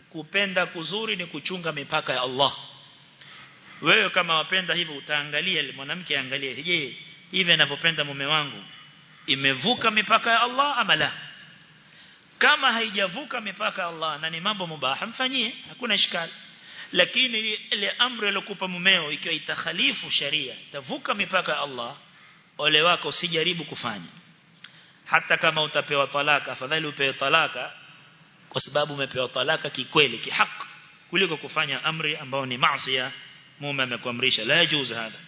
kupenda kuzuri ni kuchunga mipaka ya Allah. Wewe kama wapenda hivyo utaangalia mwanamke angalie je hivi anavyopenda mume wangu imevuka mipaka ya Allah ama la? Kama haijavuka mipaka ya Allah na ni mambo mubaha mfanyie hakuna shikali lakini ile amri aliyokupa mumeo ikiwa itakhalifu sharia itavuka mipaka ya Allah ole wako usijaribu kufanya hata kama utapewa talaka afadhali upewe talaka kwa sababu umepewa talaka kikweli kihaki kuliko kufanya amri ambao ni maasiya mume amekuamrisha la yajuz hada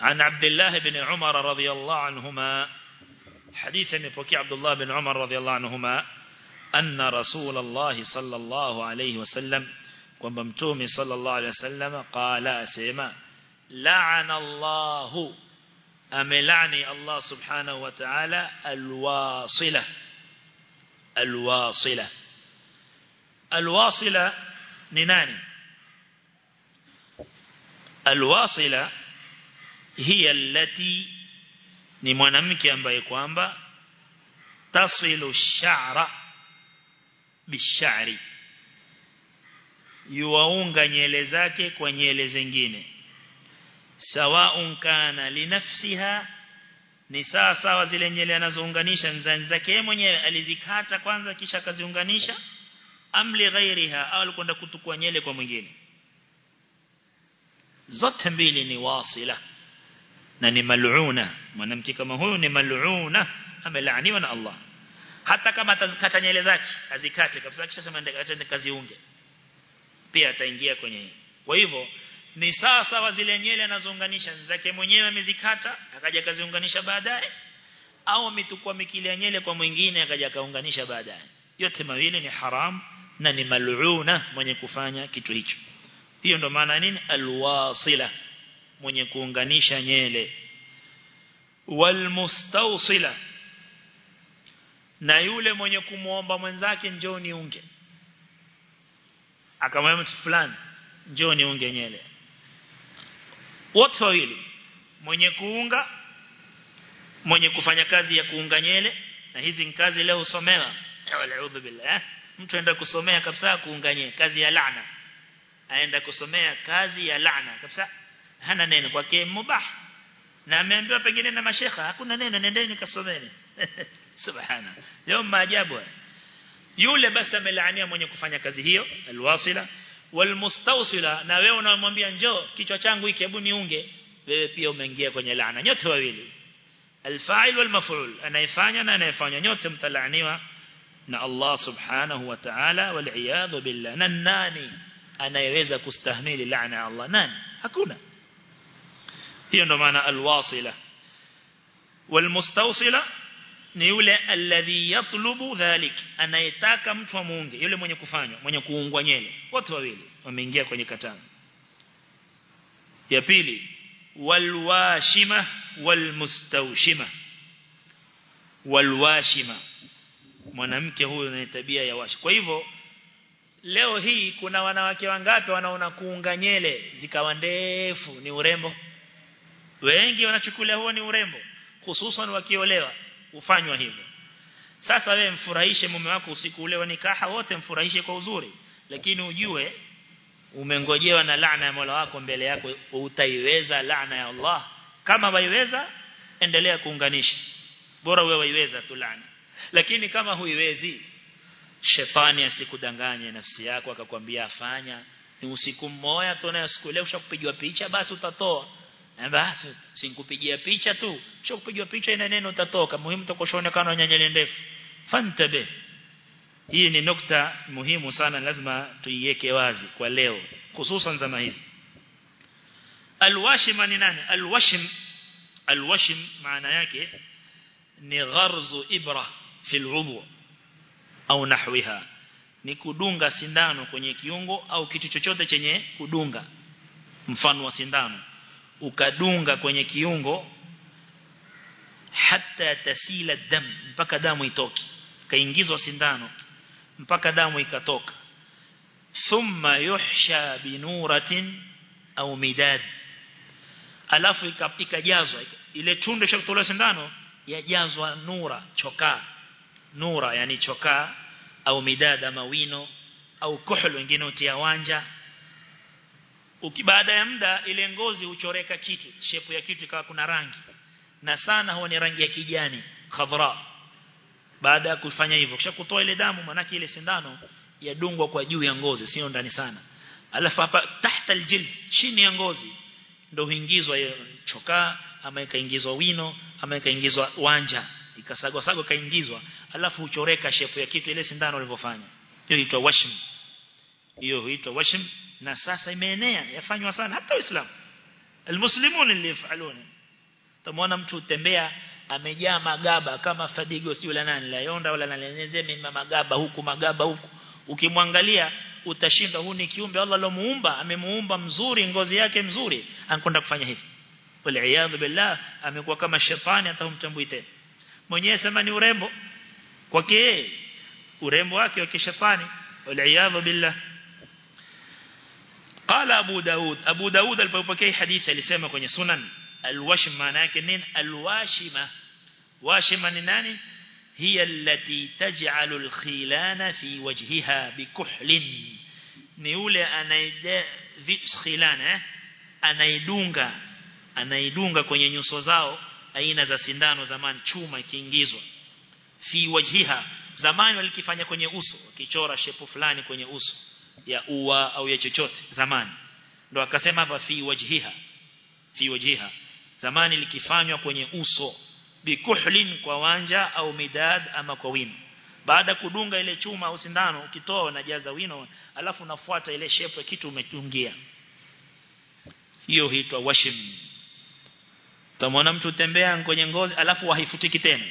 عن عبد الله بن عمر رضي الله عنهما حديثا يبكي عبد الله بن عمر رضي الله عنهما أن رسول الله صلى الله عليه وسلم وممتوم صلى الله عليه وسلم قال سيما لعن الله amelani Allah subhanahu wa ta'ala alwasila. Alwasila. Alwasila ni nani? Alwasila hiya allati ni mwanamke ambaye kwamba tasilu sha'ra bishari. Yuwaunga nyele zake kwa nyele zingine sawaun kana linafsiha ni sawa sawa zile nyele anazounganisha nzani zake yeye mwenyewe alizikata kwanza kisha akaziunganisha amli ghairiha au alikwenda kutukua nyele kwa mwingine. Zote mbili ni wasila na ni mal'una. Mwanamke kama huyu ni mal'una amelaaniwa na Allah. Hata kama atazikata nyele zake azikate kabisa kisha sema ndio kaziunge pia ataingia kwenye kwa hivyo ni sawa sawa zile nyele anazounganisha zake mwenyewe amezikata akaja kaziunganisha baadaye. Au ametukua mikili ya nyele kwa mwingine akaja kaunganisha baadaye. Yote mawili ni haram na ni mal'una mwenye kufanya kitu hicho. Hiyo ndo maana nini? Alwasila mwenye kuunganisha nyele walmustawsila na yule mwenye kumuomba mwenzake njoo niunge. Akamwambia mtu fulani njoo niunge nyele wote wawili mwenye kuunga mwenye kufanya kazi ya kuunga nyele na hizi kazi leo usomewa walaudhu billah mtu aenda kusomea kabisa kuunga nyele kazi ya laana. Aenda kusomea kazi ya laana kabisa hana neno kwake mubah. Na ameambiwa pengine na mashekha hakuna neno nendeni kasomeni subhana leo maajabu. Yule basi amelaania mwenye kufanya kazi hiyo alwasila walmustawsila na wewe unamwambia njoo kichwa changu hiki hebu niunge. Wewe pia umeingia kwenye laana. Nyote wawili. Alfa'il walmaf'ul anayefanya na anayefanya nyote mtalaaniwa na Allah subhanahu wa ta'ala wal billah. Na nani anayeweza kustahimili laana ya Allah? Nani? Hakuna. Hiyo ndo maana alwasila. Walmustawsila ni yule alladhi yatlubu dhalik anayetaka mtu amuunge yule mwenye kufanywa mwenye kuungwa nyele. Wote wawili wameingia kwenye katana ya pili walwashima walmustawshima walwashima. Mwanamke huyo ana tabia ya washi. Kwa hivyo leo hii kuna wanawake wangapi wanaona kuunga nyele zikawa ndefu ni urembo? Wengi wanachukulia huo ni urembo hususan wakiolewa ufanywa hivyo. Sasa wewe mfurahishe mume wako usiku ule wa nikaha wote mfurahishe kwa uzuri. Lakini ujue umengojewa na laana ya Mola wako mbele yako utaiweza laana ya Allah. Kama waiweza endelea kuunganisha. Bora wewe waiweza tu laana. Lakini kama huiwezi shetani asikudanganye nafsi yako akakwambia afanya ni usiku mmoja tu na siku ile ushakupigwa picha basi utatoa na basi sikupigia picha tu. Ushakupigwa picha ina neno utatoka. Muhimu utakoshonekana nyanyele ndefu. Fantabe. Hii ni nukta muhimu sana lazima tuiweke wazi kwa leo hususan zama hizi. Alwashim ni nani? Alwashim alwashim maana yake ni gharzu ibra fi al'udhu au nahwiha. Ni kudunga sindano kwenye kiungo au kitu chochote chenye kudunga. Mfano wa sindano ukadunga kwenye kiungo hata tasila dam mpaka damu itoke kaingizwa sindano mpaka damu ikatoka. Thumma yuhsha binuratin au midad. Alafu ikajazwa ile tundu ishakutolewa sindano yajazwa nura chokaa nura yani chokaa au midad ama wino au kuhul wengine utia wanja baada ya muda ile ngozi uchoreka kitu shepu ya kitu ikawa kuna rangi. Na sana huwa ni rangi ya kijani khadra baada ya kufanya hivyo kisha kutoa ile damu manake ile sindano yadungwa kwa juu ya ngozi sio ndani sana. Alafu hapa tahta aljild chini ya ngozi ndio huingizwa chokaa ama ikaingizwa wino ama ikaingizwa wanja. Ikasagwa sagwa kaingizwa alafu uchoreka shepu ya kitu ile sindano ilivyofanya hiyo inaitwa washim hiyo huitwa washm na sasa imeenea yafanywa sana hata Uislamu. Almuslimun alifaluna tumeona mtu utembea amejaa magaba kama fadigo si yule nani la yonda wala nalenezeme magaba huku magaba huku. Ukimwangalia utashinda huu ni kiumbe Allah alomuumba amemuumba mzuri ngozi yake mzuri ankonda kufanya hivi. Wala iyad billah amekuwa kama shetani hata humtambui tena. Mwenyewe sema ni urembo. Kwake urembo wake wa kishetani. Wala iyad billah qala abu daud. Abu daud alipopokea hadithi alisema kwenye sunan. Alwashim maana yake nini? Alwashima. Washima ni nani? Hiya allati taj'alu alkhilana fi wajhiha bikuhlin. Ni yule anaida khilana eh? anaidunga anaidunga kwenye nyuso zao aina za sindano zamani chuma ikiingizwa. Fi wajhiha. Zamani walikifanya kwenye uso wakichora shepu fulani kwenye uso ya ua au ya chochote zamani. Ndo akasema hapa fi wajhiha fi wajhiha. Zamani likifanywa kwenye uso bikuhlin kwa wanja au midad ama kwa wino. Baada kudunga ile chuma au sindano ukitoa unajaza wino alafu unafuata ile shape kitu umetungia. Hiyo huitwa washim. Tamwona mtu tembea kwenye ngozi alafu haifutiki tena.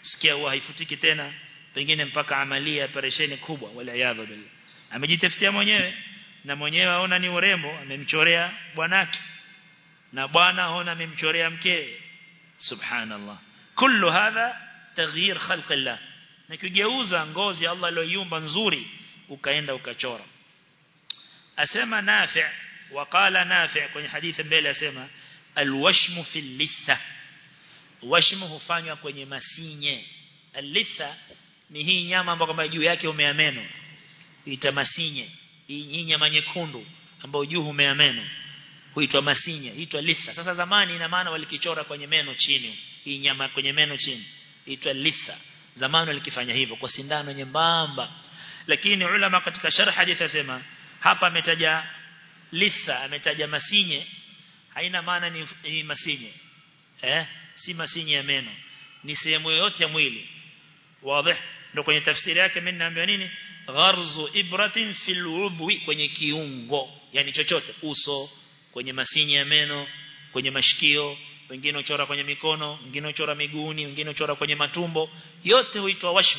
Sikia haifutiki tena pengine mpaka amalia operation kubwa wala yadha billah. Amejitafutia mwenyewe na mwenyewe aona ni urembo amemchorea bwanake. Na bwana aona amemchorea mkewe. Subhanallah. Kullu hadha taghyir khalqillah Na kugeuza ngozi Allah aliyoiumba nzuri ukaenda ukachora. Asema Nafi' waqala Nafi' kwenye hadithi mbele asema alwashmu fil litha washmu hufanywa kwenye masinye alitha ni hii nyama ambayo kama juu yake umea huitwa masinye hii nyama nyekundu ambayo juu humea meno huitwa masinye huitwa litha. Sasa zamani ina maana walikichora kwenye meno chini. Hii nyama kwenye meno chini huitwa litha. Zamani walikifanya hivyo kwa sindano nyembamba. Lakini ulama katika sharh hadithi asema hapa ametaja litha ametaja masinye haina maana ni, ni masinye eh si masinye ya meno. Ni sehemu yoyote ya mwili. Wazi. Ndio kwenye tafsiri yake mimi naambia nini gharzu ibratin fil udwi kwenye kiungo yani chochote uso kwenye masini ya meno kwenye mashikio wengine uchora kwenye mikono wengine uchora miguuni wengine uchora kwenye matumbo yote huitwa washm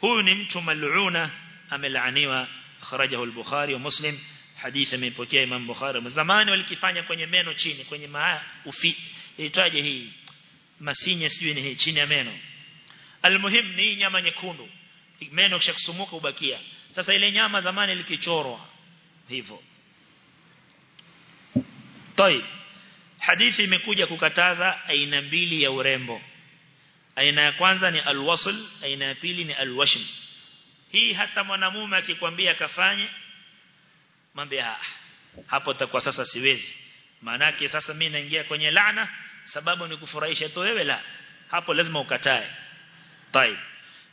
huyu ni mtu mal'una amelaaniwa akhrajahu al-bukhari wa muslim. Hadithi imepokea Imam Bukhari zamani walikifanya kwenye meno chini kwenye maa ufi itaje hii? Masinye sijui ni hii chini ya meno. Almuhim ni nyama nyekundu meno kisha kusumuka ubakia sasa ile nyama zamani likichorwa hivyo طيب hadithi imekuja kukataza aina mbili ya urembo aina ya kwanza ni alwasl aina ya pili ni alwashm hii hata mwanamume akikwambia kafanye mambo ya hapo takuwa sasa siwezi maanake sasa mimi naingia kwenye laana sababu ni kufurahisha tu wewe la hapo lazima ukatae طيب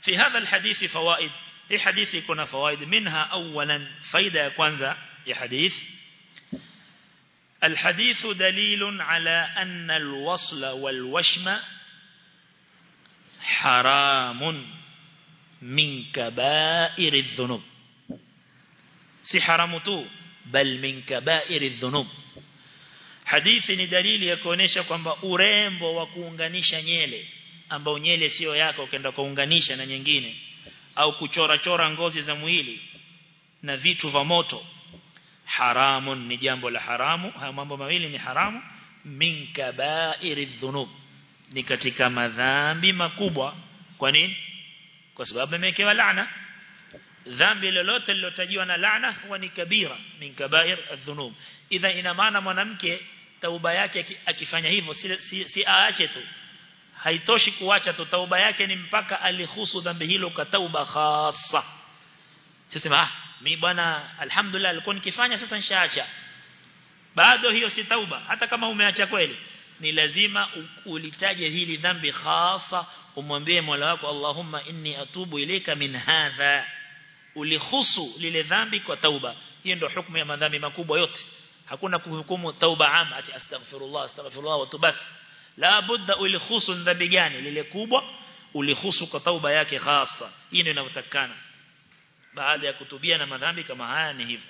في هذا الحديث فوائد. في حديث كنا فوائد. منها أولا فايدة كوانزا. حديث الحديث دليل على أن الوصل والوشم حرام من كبائر الذنوب. سي حرام تو بل من كبائر الذنوب حديث ni dalili ya kuonesha kwamba urembo wa kuunganisha ambao nyele sio yako ukaenda kuunganisha na nyingine au kuchora chora ngozi za mwili na vitu vya moto. Haramun ni jambo la haramu. Haya mambo mawili ni haramu. Min kaba'iri adh-dhunub ni katika madhambi makubwa. Kwa nini? Kwa sababu imewekewa laana. Dhambi lolote lilotajiwa na laana huwa ni kabira min kabair adh-dhunub ina maana mwanamke tauba yake akifanya hivyo si, si, si aache tu haitoshi kuacha tu tauba yake ni mpaka alihusu dhambi hilo kwa tauba khassa. Sisema ah mimi bwana alhamdulillah alikuwa nikifanya sasa nishaacha. Bado hiyo si tauba. Hata kama umeacha kweli ni lazima ulitaje hili dhambi khassa umwambie Mola wako Allahumma inni atubu ilika min hadha. Ulihusu lile dhambi kwa tauba. Hiyo ndio hukumu ya madhambi makubwa yote. Hakuna kuhukumu tauba am ati astaghfirullah astaghfirullah wa tubas la budda ulihusu dhambi gani lile kubwa ulihusu kwa tauba yake khasa hii ndio inayotakana baada ya kutubia na madhambi kama haya ni hivyo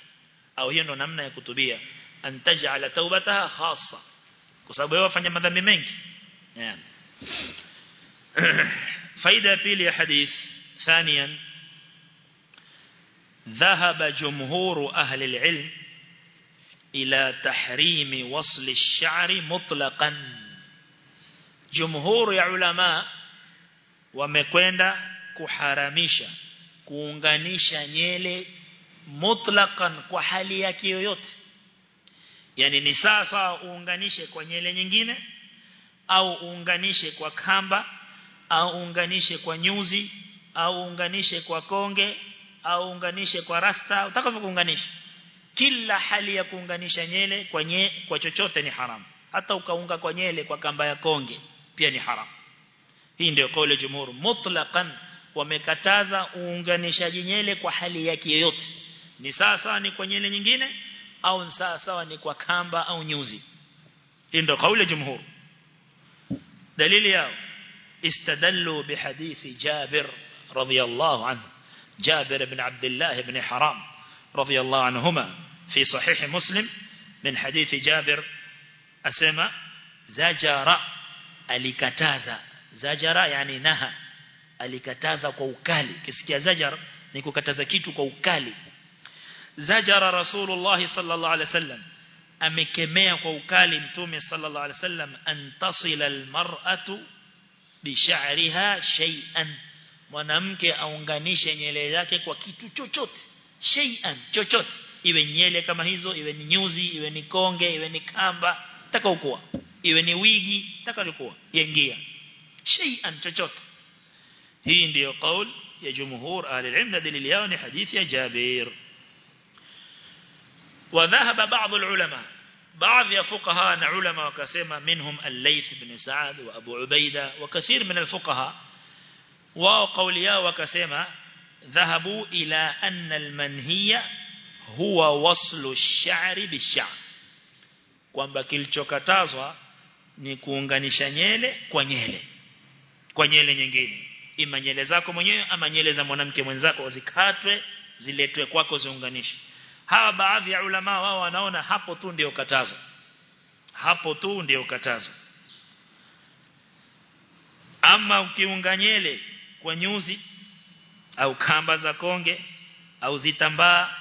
au hiyo ndio namna ya kutubia antaj'ala taubataha khassa kwa sababu yeye afanya madhambi mengi yeah. faida pili ya hadith ثانيا ذهب جمهور أهل العلم إلى تحريم وصل الشعر مطلقا jumhur ya ulama wamekwenda kuharamisha kuunganisha nyele mutlakan kwa hali yake yoyote. Yani ni sasa uunganishe kwa nyele nyingine au uunganishe kwa kamba au uunganishe kwa nyuzi au uunganishe kwa konge au uunganishe kwa rasta utakavyokuunganisha. Kila hali ya kuunganisha nyele kwa nye, kwa chochote ni haramu. Hata ukaunga kwa nyele kwa kamba ya konge. Pia ni haramu hii ndio kauli jumhur mutlaqan wamekataza uunganishaji nyele kwa hali yake yoyote ni sawa sawa ni kwa nyele nyingine au ni sawa sawa ni kwa kamba au nyuzi hii ndio kauli jumhur dalili yao استدلوا بحديث جابر رضي الله عنه جابر بن عبد الله بن حرام رضي الله عنهما في صحيح مسلم من حديث جابر أسمى زجر alikataza. Zajara yani naha alikataza kwa ukali. Kisikia zajara ni kukataza kitu kwa ukali. Zajara rasulullah sallallahu alaihi wasallam amekemea kwa ukali mtume sallallahu alaihi wasallam antasila almar'atu bisha'riha shay'an. Mwanamke aunganishe nyele yake kwa kitu chochote. Shay'an chochote. Iwe nyele kama hizo iwe ni nyuzi iwe ni konge iwe ni kamba takaokuwa iwe ni wigi takaokuwa yaingia shay'an chochote. Hii ndiyo kaul ya jumhur ahli ilm na dalili yao ni hadithi ya Jabir. وذهب بعض العلماء بعض الفقهاء علماء وكسما منهم الليث بن سعد وأبو عبيدة وكثير من الفقهاء وقوليا وكسما ذهبوا إلى أن المنهي هو وصل الشعر بالشعر kwamba kilichokatazwa ni kuunganisha nyele kwa nyele kwa nyele nyingine. Ima nyele zako mwenyewe ama nyele za mwanamke mwenzako zikatwe ziletwe kwako ziunganishe. Hawa baadhi ya ulama wao wanaona hapo tu ndio katazo. Hapo tu ndio katazo. Ama ukiunga nyele kwa nyuzi au kamba za konge au zitambaa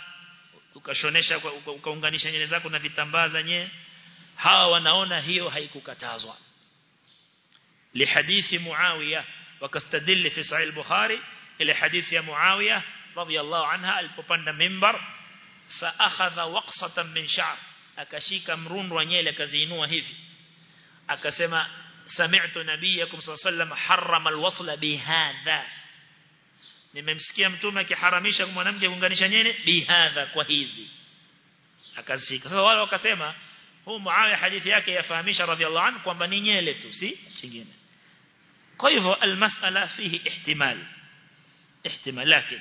ukashonesha ukaunganisha nyele zako na vitambaa za nye hawa wanaona hiyo haikukatazwa. Lihadithi muawiya wakastadili fi sahih al-bukhari ile hadithi ya muawiya radiyallahu anha alipopanda mimbar fa akhadha waqsatan min sha'r. Akashika mrundu wa nyele akaziinua hivi. Akasema sami'tu nabiyakum sallallahu harrama alwasla bihadha nimemsikia mtume akiharamisha mwanamke kuunganisha nywele bihadha kwa hizi. Akazishika. Sasa wale wakasema huu Muawiya hadithi yake yafahamisha radhiallahu anhu kwamba ni nyele tu si chingine kwa hivyo almasala fihi ihtimal ihtimal lakini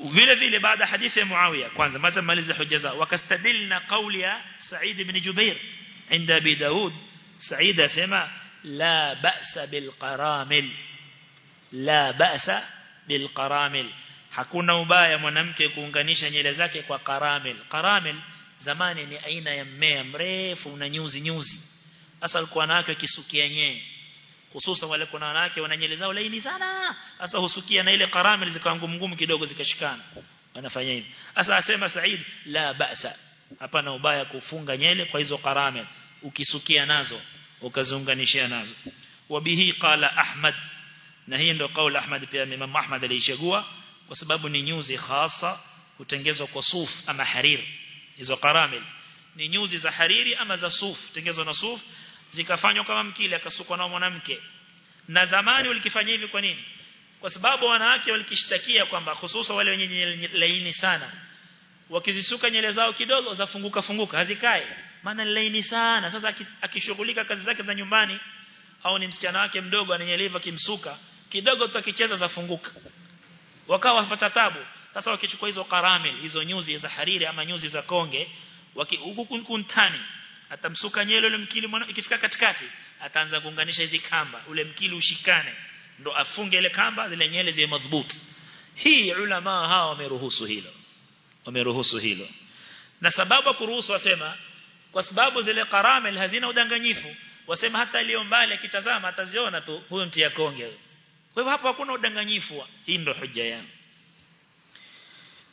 vile vile baada hadithi ya Muawiya kwanza maza maliza hoja zao wakastadilna kauli ya Sa'id ibn Jubair Daud Sa'id asema la ba'sa bil qaramil la ba'sa bil qaramil hakuna ubaya mwanamke kuunganisha nyele zake kwa qaramil qaramil zamani ni aina ya mmea mrefu una nyuzi nyuzi. Sasa alikuwa wanawake kisukia nyenye hususan wale kuna wanawake wana nyele zao laini sana. Sasa husukia na ile karamel zikawa ngumu ngumu kidogo zikashikana. Wanafanya hivi. Sasa asema Said la ba'sa. Hapana ubaya kufunga nyele kwa hizo karamel. Ukisukia nazo ukaziunganishia nazo. Wabihi qala Ahmad. Na hii ndio kauli Ahmad pia Imam Ahmad aliichagua kwa sababu ni nyuzi hasa hutengezwa kwa suf ama harir hizo karamel. Ni nyuzi za hariri ama za suf tengenezwa na suf zikafanywa kama mkile akasukwa na mwanamke. Na zamani walikifanya hivi kwa nini? Kwa sababu wanawake walikishtakia kwamba hususa wale wenye laini sana wakizisuka nyele zao kidogo zafunguka funguka hazikai maana laini sana. Sasa akishughulika kazi zake za nyumbani au ni msichana wake mdogo ananyeleva kimsuka kidogo tu akicheza zafunguka. Wakawa wapata tabu sasa wakichukua hizo karamel hizo nyuzi za hariri ama nyuzi za konge wakikuntani atamsuka nyele ule mkili mwana ikifika katikati ataanza kuunganisha hizi kamba ule mkili ushikane ndo afunge ile kamba zile nyele ziwe madhubuti. Hii ulama hao wameruhusu hilo. Wameruhusu hilo. Na sababu kuruhusu wasema kwa sababu zile karamel hazina udanganyifu wasema hata aliyo mbali akitazama ataziona tu huyo mtia konge. Kwa hivyo hapo hakuna udanganyifu hii ndo hoja yangu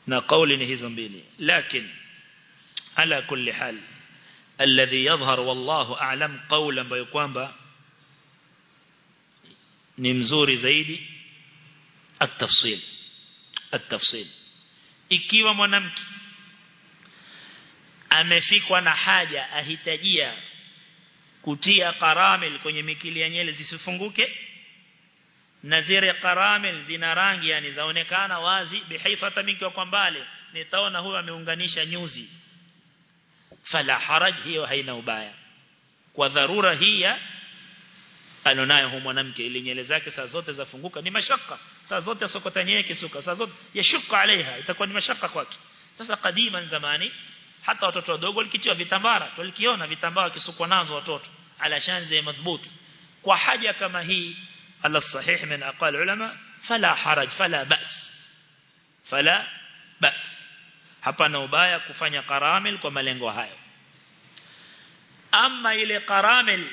na kauli ni hizo mbili. Lakini ala kulli hal alladhi yadhhar wallahu a'lam qawl ambayo kwamba ni mzuri zaidi at-tafsil. At-tafsil. Ikiwa mwanamke amefikwa na haja ahitajia kutia karamel kwenye mikili ya nyele zisifunguke na zile karamel zina rangi yani zaonekana wazi bihaifa minki kwa mbali nitaona huyo ameunganisha nyuzi. Fala haraj hiyo haina ubaya. Kwa dharura hii ya anonayo huyo mwanamke ili nyele zake saa zote zafunguka ni mashaka. Saa zote sokota nyewe kisuka saa zote yashuka alaiha itakuwa ni mashaka kwake. Sasa kadima zamani hata watoto wadogo walikitiwa vitambara tulikiona vitambara kisukwa nazo watoto. Ala shanze madhbut. Kwa haja kama hii ala الصحيح min aqal ulama فلا حرج فلا bas فلا bas hapana ubaya kufanya karamel kwa malengo hayo. Ama ile karamel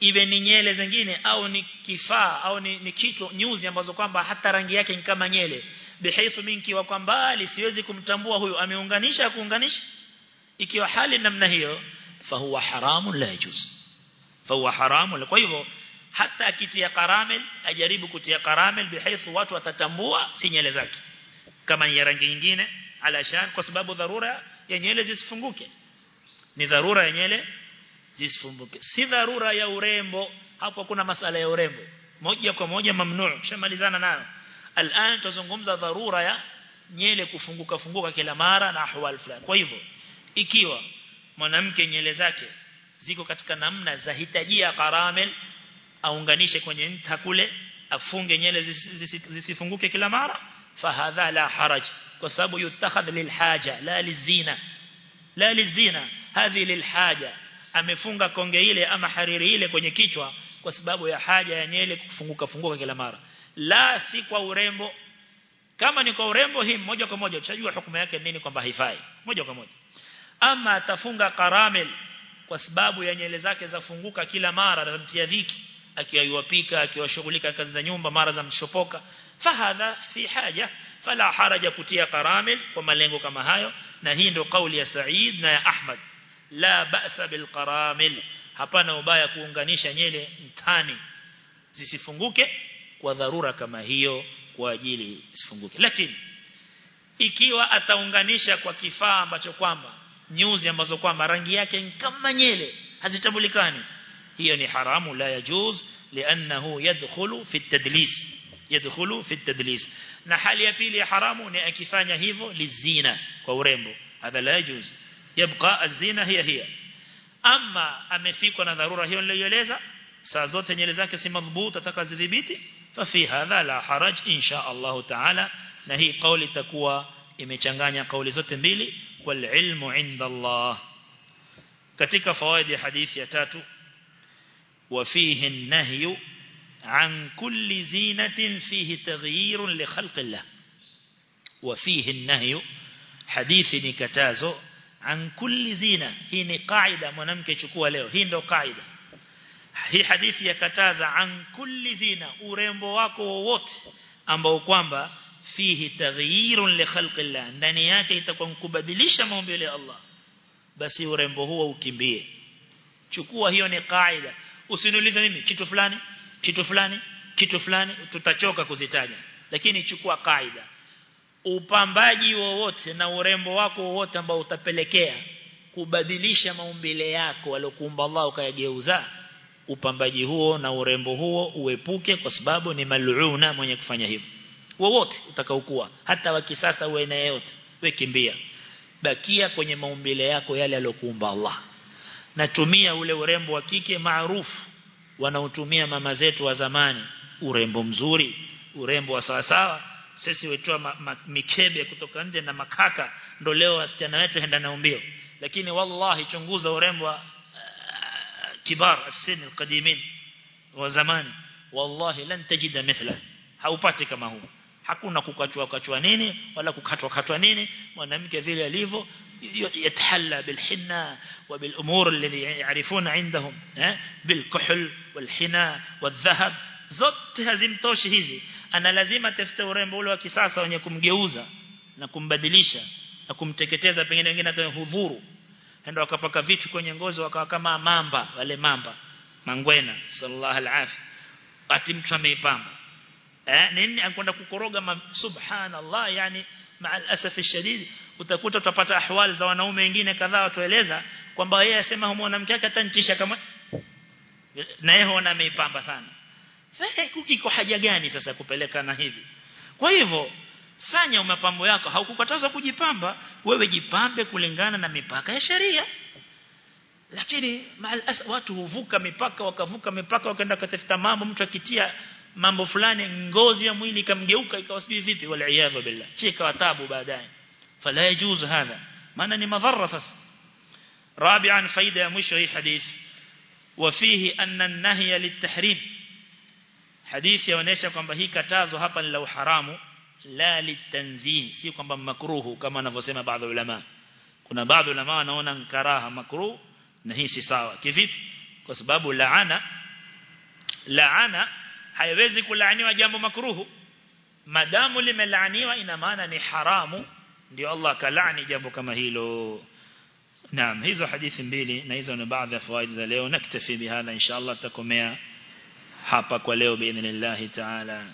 iwe ni nyele zingine au ni kifaa au ni, ni kitu nyuzi ambazo kwamba hata rangi yake ni kama nyele. Bihaifu minki wa kwamba siwezi kumtambua huyu. Ameunganisha kuunganisha ikiwa hali namna hiyo fahuwa haramun la yajuz. Fahuwa haramu kwa hivyo hata akitia karamel ajaribu kutia karamel bihaifu watu watatambua si nyele zake. Kama ni rangi nyingine alashan kwa sababu dharura ya nyele zisifunguke. Ni dharura ya nyele zisifunguke. Si dharura ya urembo. Hapo kuna masala ya urembo. Moja kwa moja mamnuu shamalizana nayo. Al'an tuzungumza dharura ya nyele kufunguka funguka kila mara na ahwal fulani. Kwa hivyo ikiwa mwanamke nyele zake ziko katika namna zahitajia karamel aunganishe kwenye nta kule afunge nyele zisifunguke kila mara fahadha la haraj kwa sababu yutakhadh lilhaja la lizina la lizina hadhi lilhaja amefunga konge ile ama hariri ile kwenye kichwa kwa sababu ya haja ya nyele kufunguka funguka kila mara. La si kwa urembo. Kama ni kwa urembo hii moja kwa moja utajua hukumu yake nini kwamba haifai. Moja kwa moja. Ama atafunga karamel kwa sababu ya nyele zake zafunguka kila mara na mtia dhiki akiwapika akiwashughulika kazi za nyumba mara za mshopoka fahadha fi haja fala haraja kutia karamel kwa malengo kama hayo. Na hii ndio kauli ya Said na ya Ahmad. La ba'sa bil qaramil hapana ubaya kuunganisha nyele mtani. Zisifunguke kwa dharura kama hiyo kwa ajili isifunguke. Lakini ikiwa ataunganisha kwa kifaa ambacho kwamba nyuzi ambazo kwamba rangi yake kama nyele hazitambulikani هي يعني حرام لا يجوز لأنه يدخل في التدليس. يدخل في التدليس. نحال يبيل حرام نأكفان يهيف للزينة كوريمبو. هذا لا يجوز. يبقى الزينة هي هي. أما أم أمفيكونا ضرورة هي اللي يليزا سازوت يليزا كسي مضبوطة تكازذي بيتي ففي هذا لا حرج إن شاء الله تعالى. نهي قول تكوى إمتشانغانيا قول زوت بيلي والعلم عند الله. كتك فوائد حديث يتاتو وفيه النهي عن كل زينة فيه تغيير لخلق الله. وفيه النهي حديث نكتازو عن كل زينة. هي قاعدة منامك شكوها له هي ندو قاعدة. هي حديث يكتاز عن كل زينة. ورمبو واكو ووت أمبو كوامبا فيه تغيير لخلق الله. نانياك يتقون كبدلش مهم بيلي الله بس ورمبو هو وكيمبيه شكوها هي قاعدة. Usiniulize mimi kitu fulani kitu fulani kitu fulani tutachoka kuzitaja. Lakini chukua kaida. Upambaji wowote na urembo wako wowote ambao utapelekea kubadilisha maumbile yako aliyokuumba Allah ukayageuza upambaji huo na urembo huo uepuke kwa sababu ni mal'una mwenye kufanya hivyo. Wowote utakaokuwa hata wa kisasa uwe na yote wekimbia. Bakia kwenye maumbile yako yale aliyokuumba Allah natumia ule urembo wa kike maarufu wanaotumia mama zetu wa zamani. Urembo mzuri urembo wa sawa sawa sisi wetu mikebe kutoka nje na makaka. Ndo leo wasichana wetu henda na umbio. Lakini wallahi chunguza urembo wa kibar asini alqadimin wa zamani. Wallahi lan tajida mithla. Haupati kama huu hakuna kukachwa kachwa nini wala kukatwa katwa nini. Mwanamke vile alivyo yatahalla bilhinna wa bilumur alladhi yarifuna indahum eh bilkuhl walhina wadhahab. Zote hazimtoshi hizi. Ana lazima atafute urembo ule wa kisasa wenye kumgeuza na kumbadilisha na kumteketeza pengine wengine hata hudhuru. Ndio wakapaka vitu kwenye ngozi wakawa kama mamba wale mamba mangwena sallallahu alaihi wasallam. Mtu ameipamba eh, nini? Anakwenda kukoroga subhanallah yani maal asaf shadid utakuta utapata ahwal za wanaume wengine kadhaa watueleza kwamba yeye asema huyo mwanamke yake atanchisha kama na yeye huona ameipamba sana. Eh, iko haja gani sasa kupeleka na hivi? Kwa hivyo fanya mapambo yako. Haukukatazwa kujipamba. Wewe jipambe kulingana na mipaka ya sheria lakini watu huvuka mipaka wakavuka mipaka wakaenda kutafuta mambo mtu akitia mambo fulani ngozi ya mwili ikamgeuka ikawa sijui vipi wala iyadha billah chika tabu baadaye fala yajuz hadha maana ni madhara sasa rabi'an faida ya mwisho hii hadith وفيه أن النهي للتحريم حديث yaonesha kwamba hii katazo hapa ni la uharamu la litanzih si kwamba makruhu kama anavyosema baadhi ulama kuna baadhi ulama wanaona karaha makruh na hii si sawa kivipi kwa sababu laana laana haiwezi kulaaniwa jambo makruhu. Madamu limelaaniwa ina maana ni haramu. Ndio Allah kalaani jambo kama hilo. Naam hizo hadithi mbili na hizo ni baadhi ya fawaida za leo. Naktafi bihadha inshallah tutakomea hapa kwa leo biidhnillah ta'ala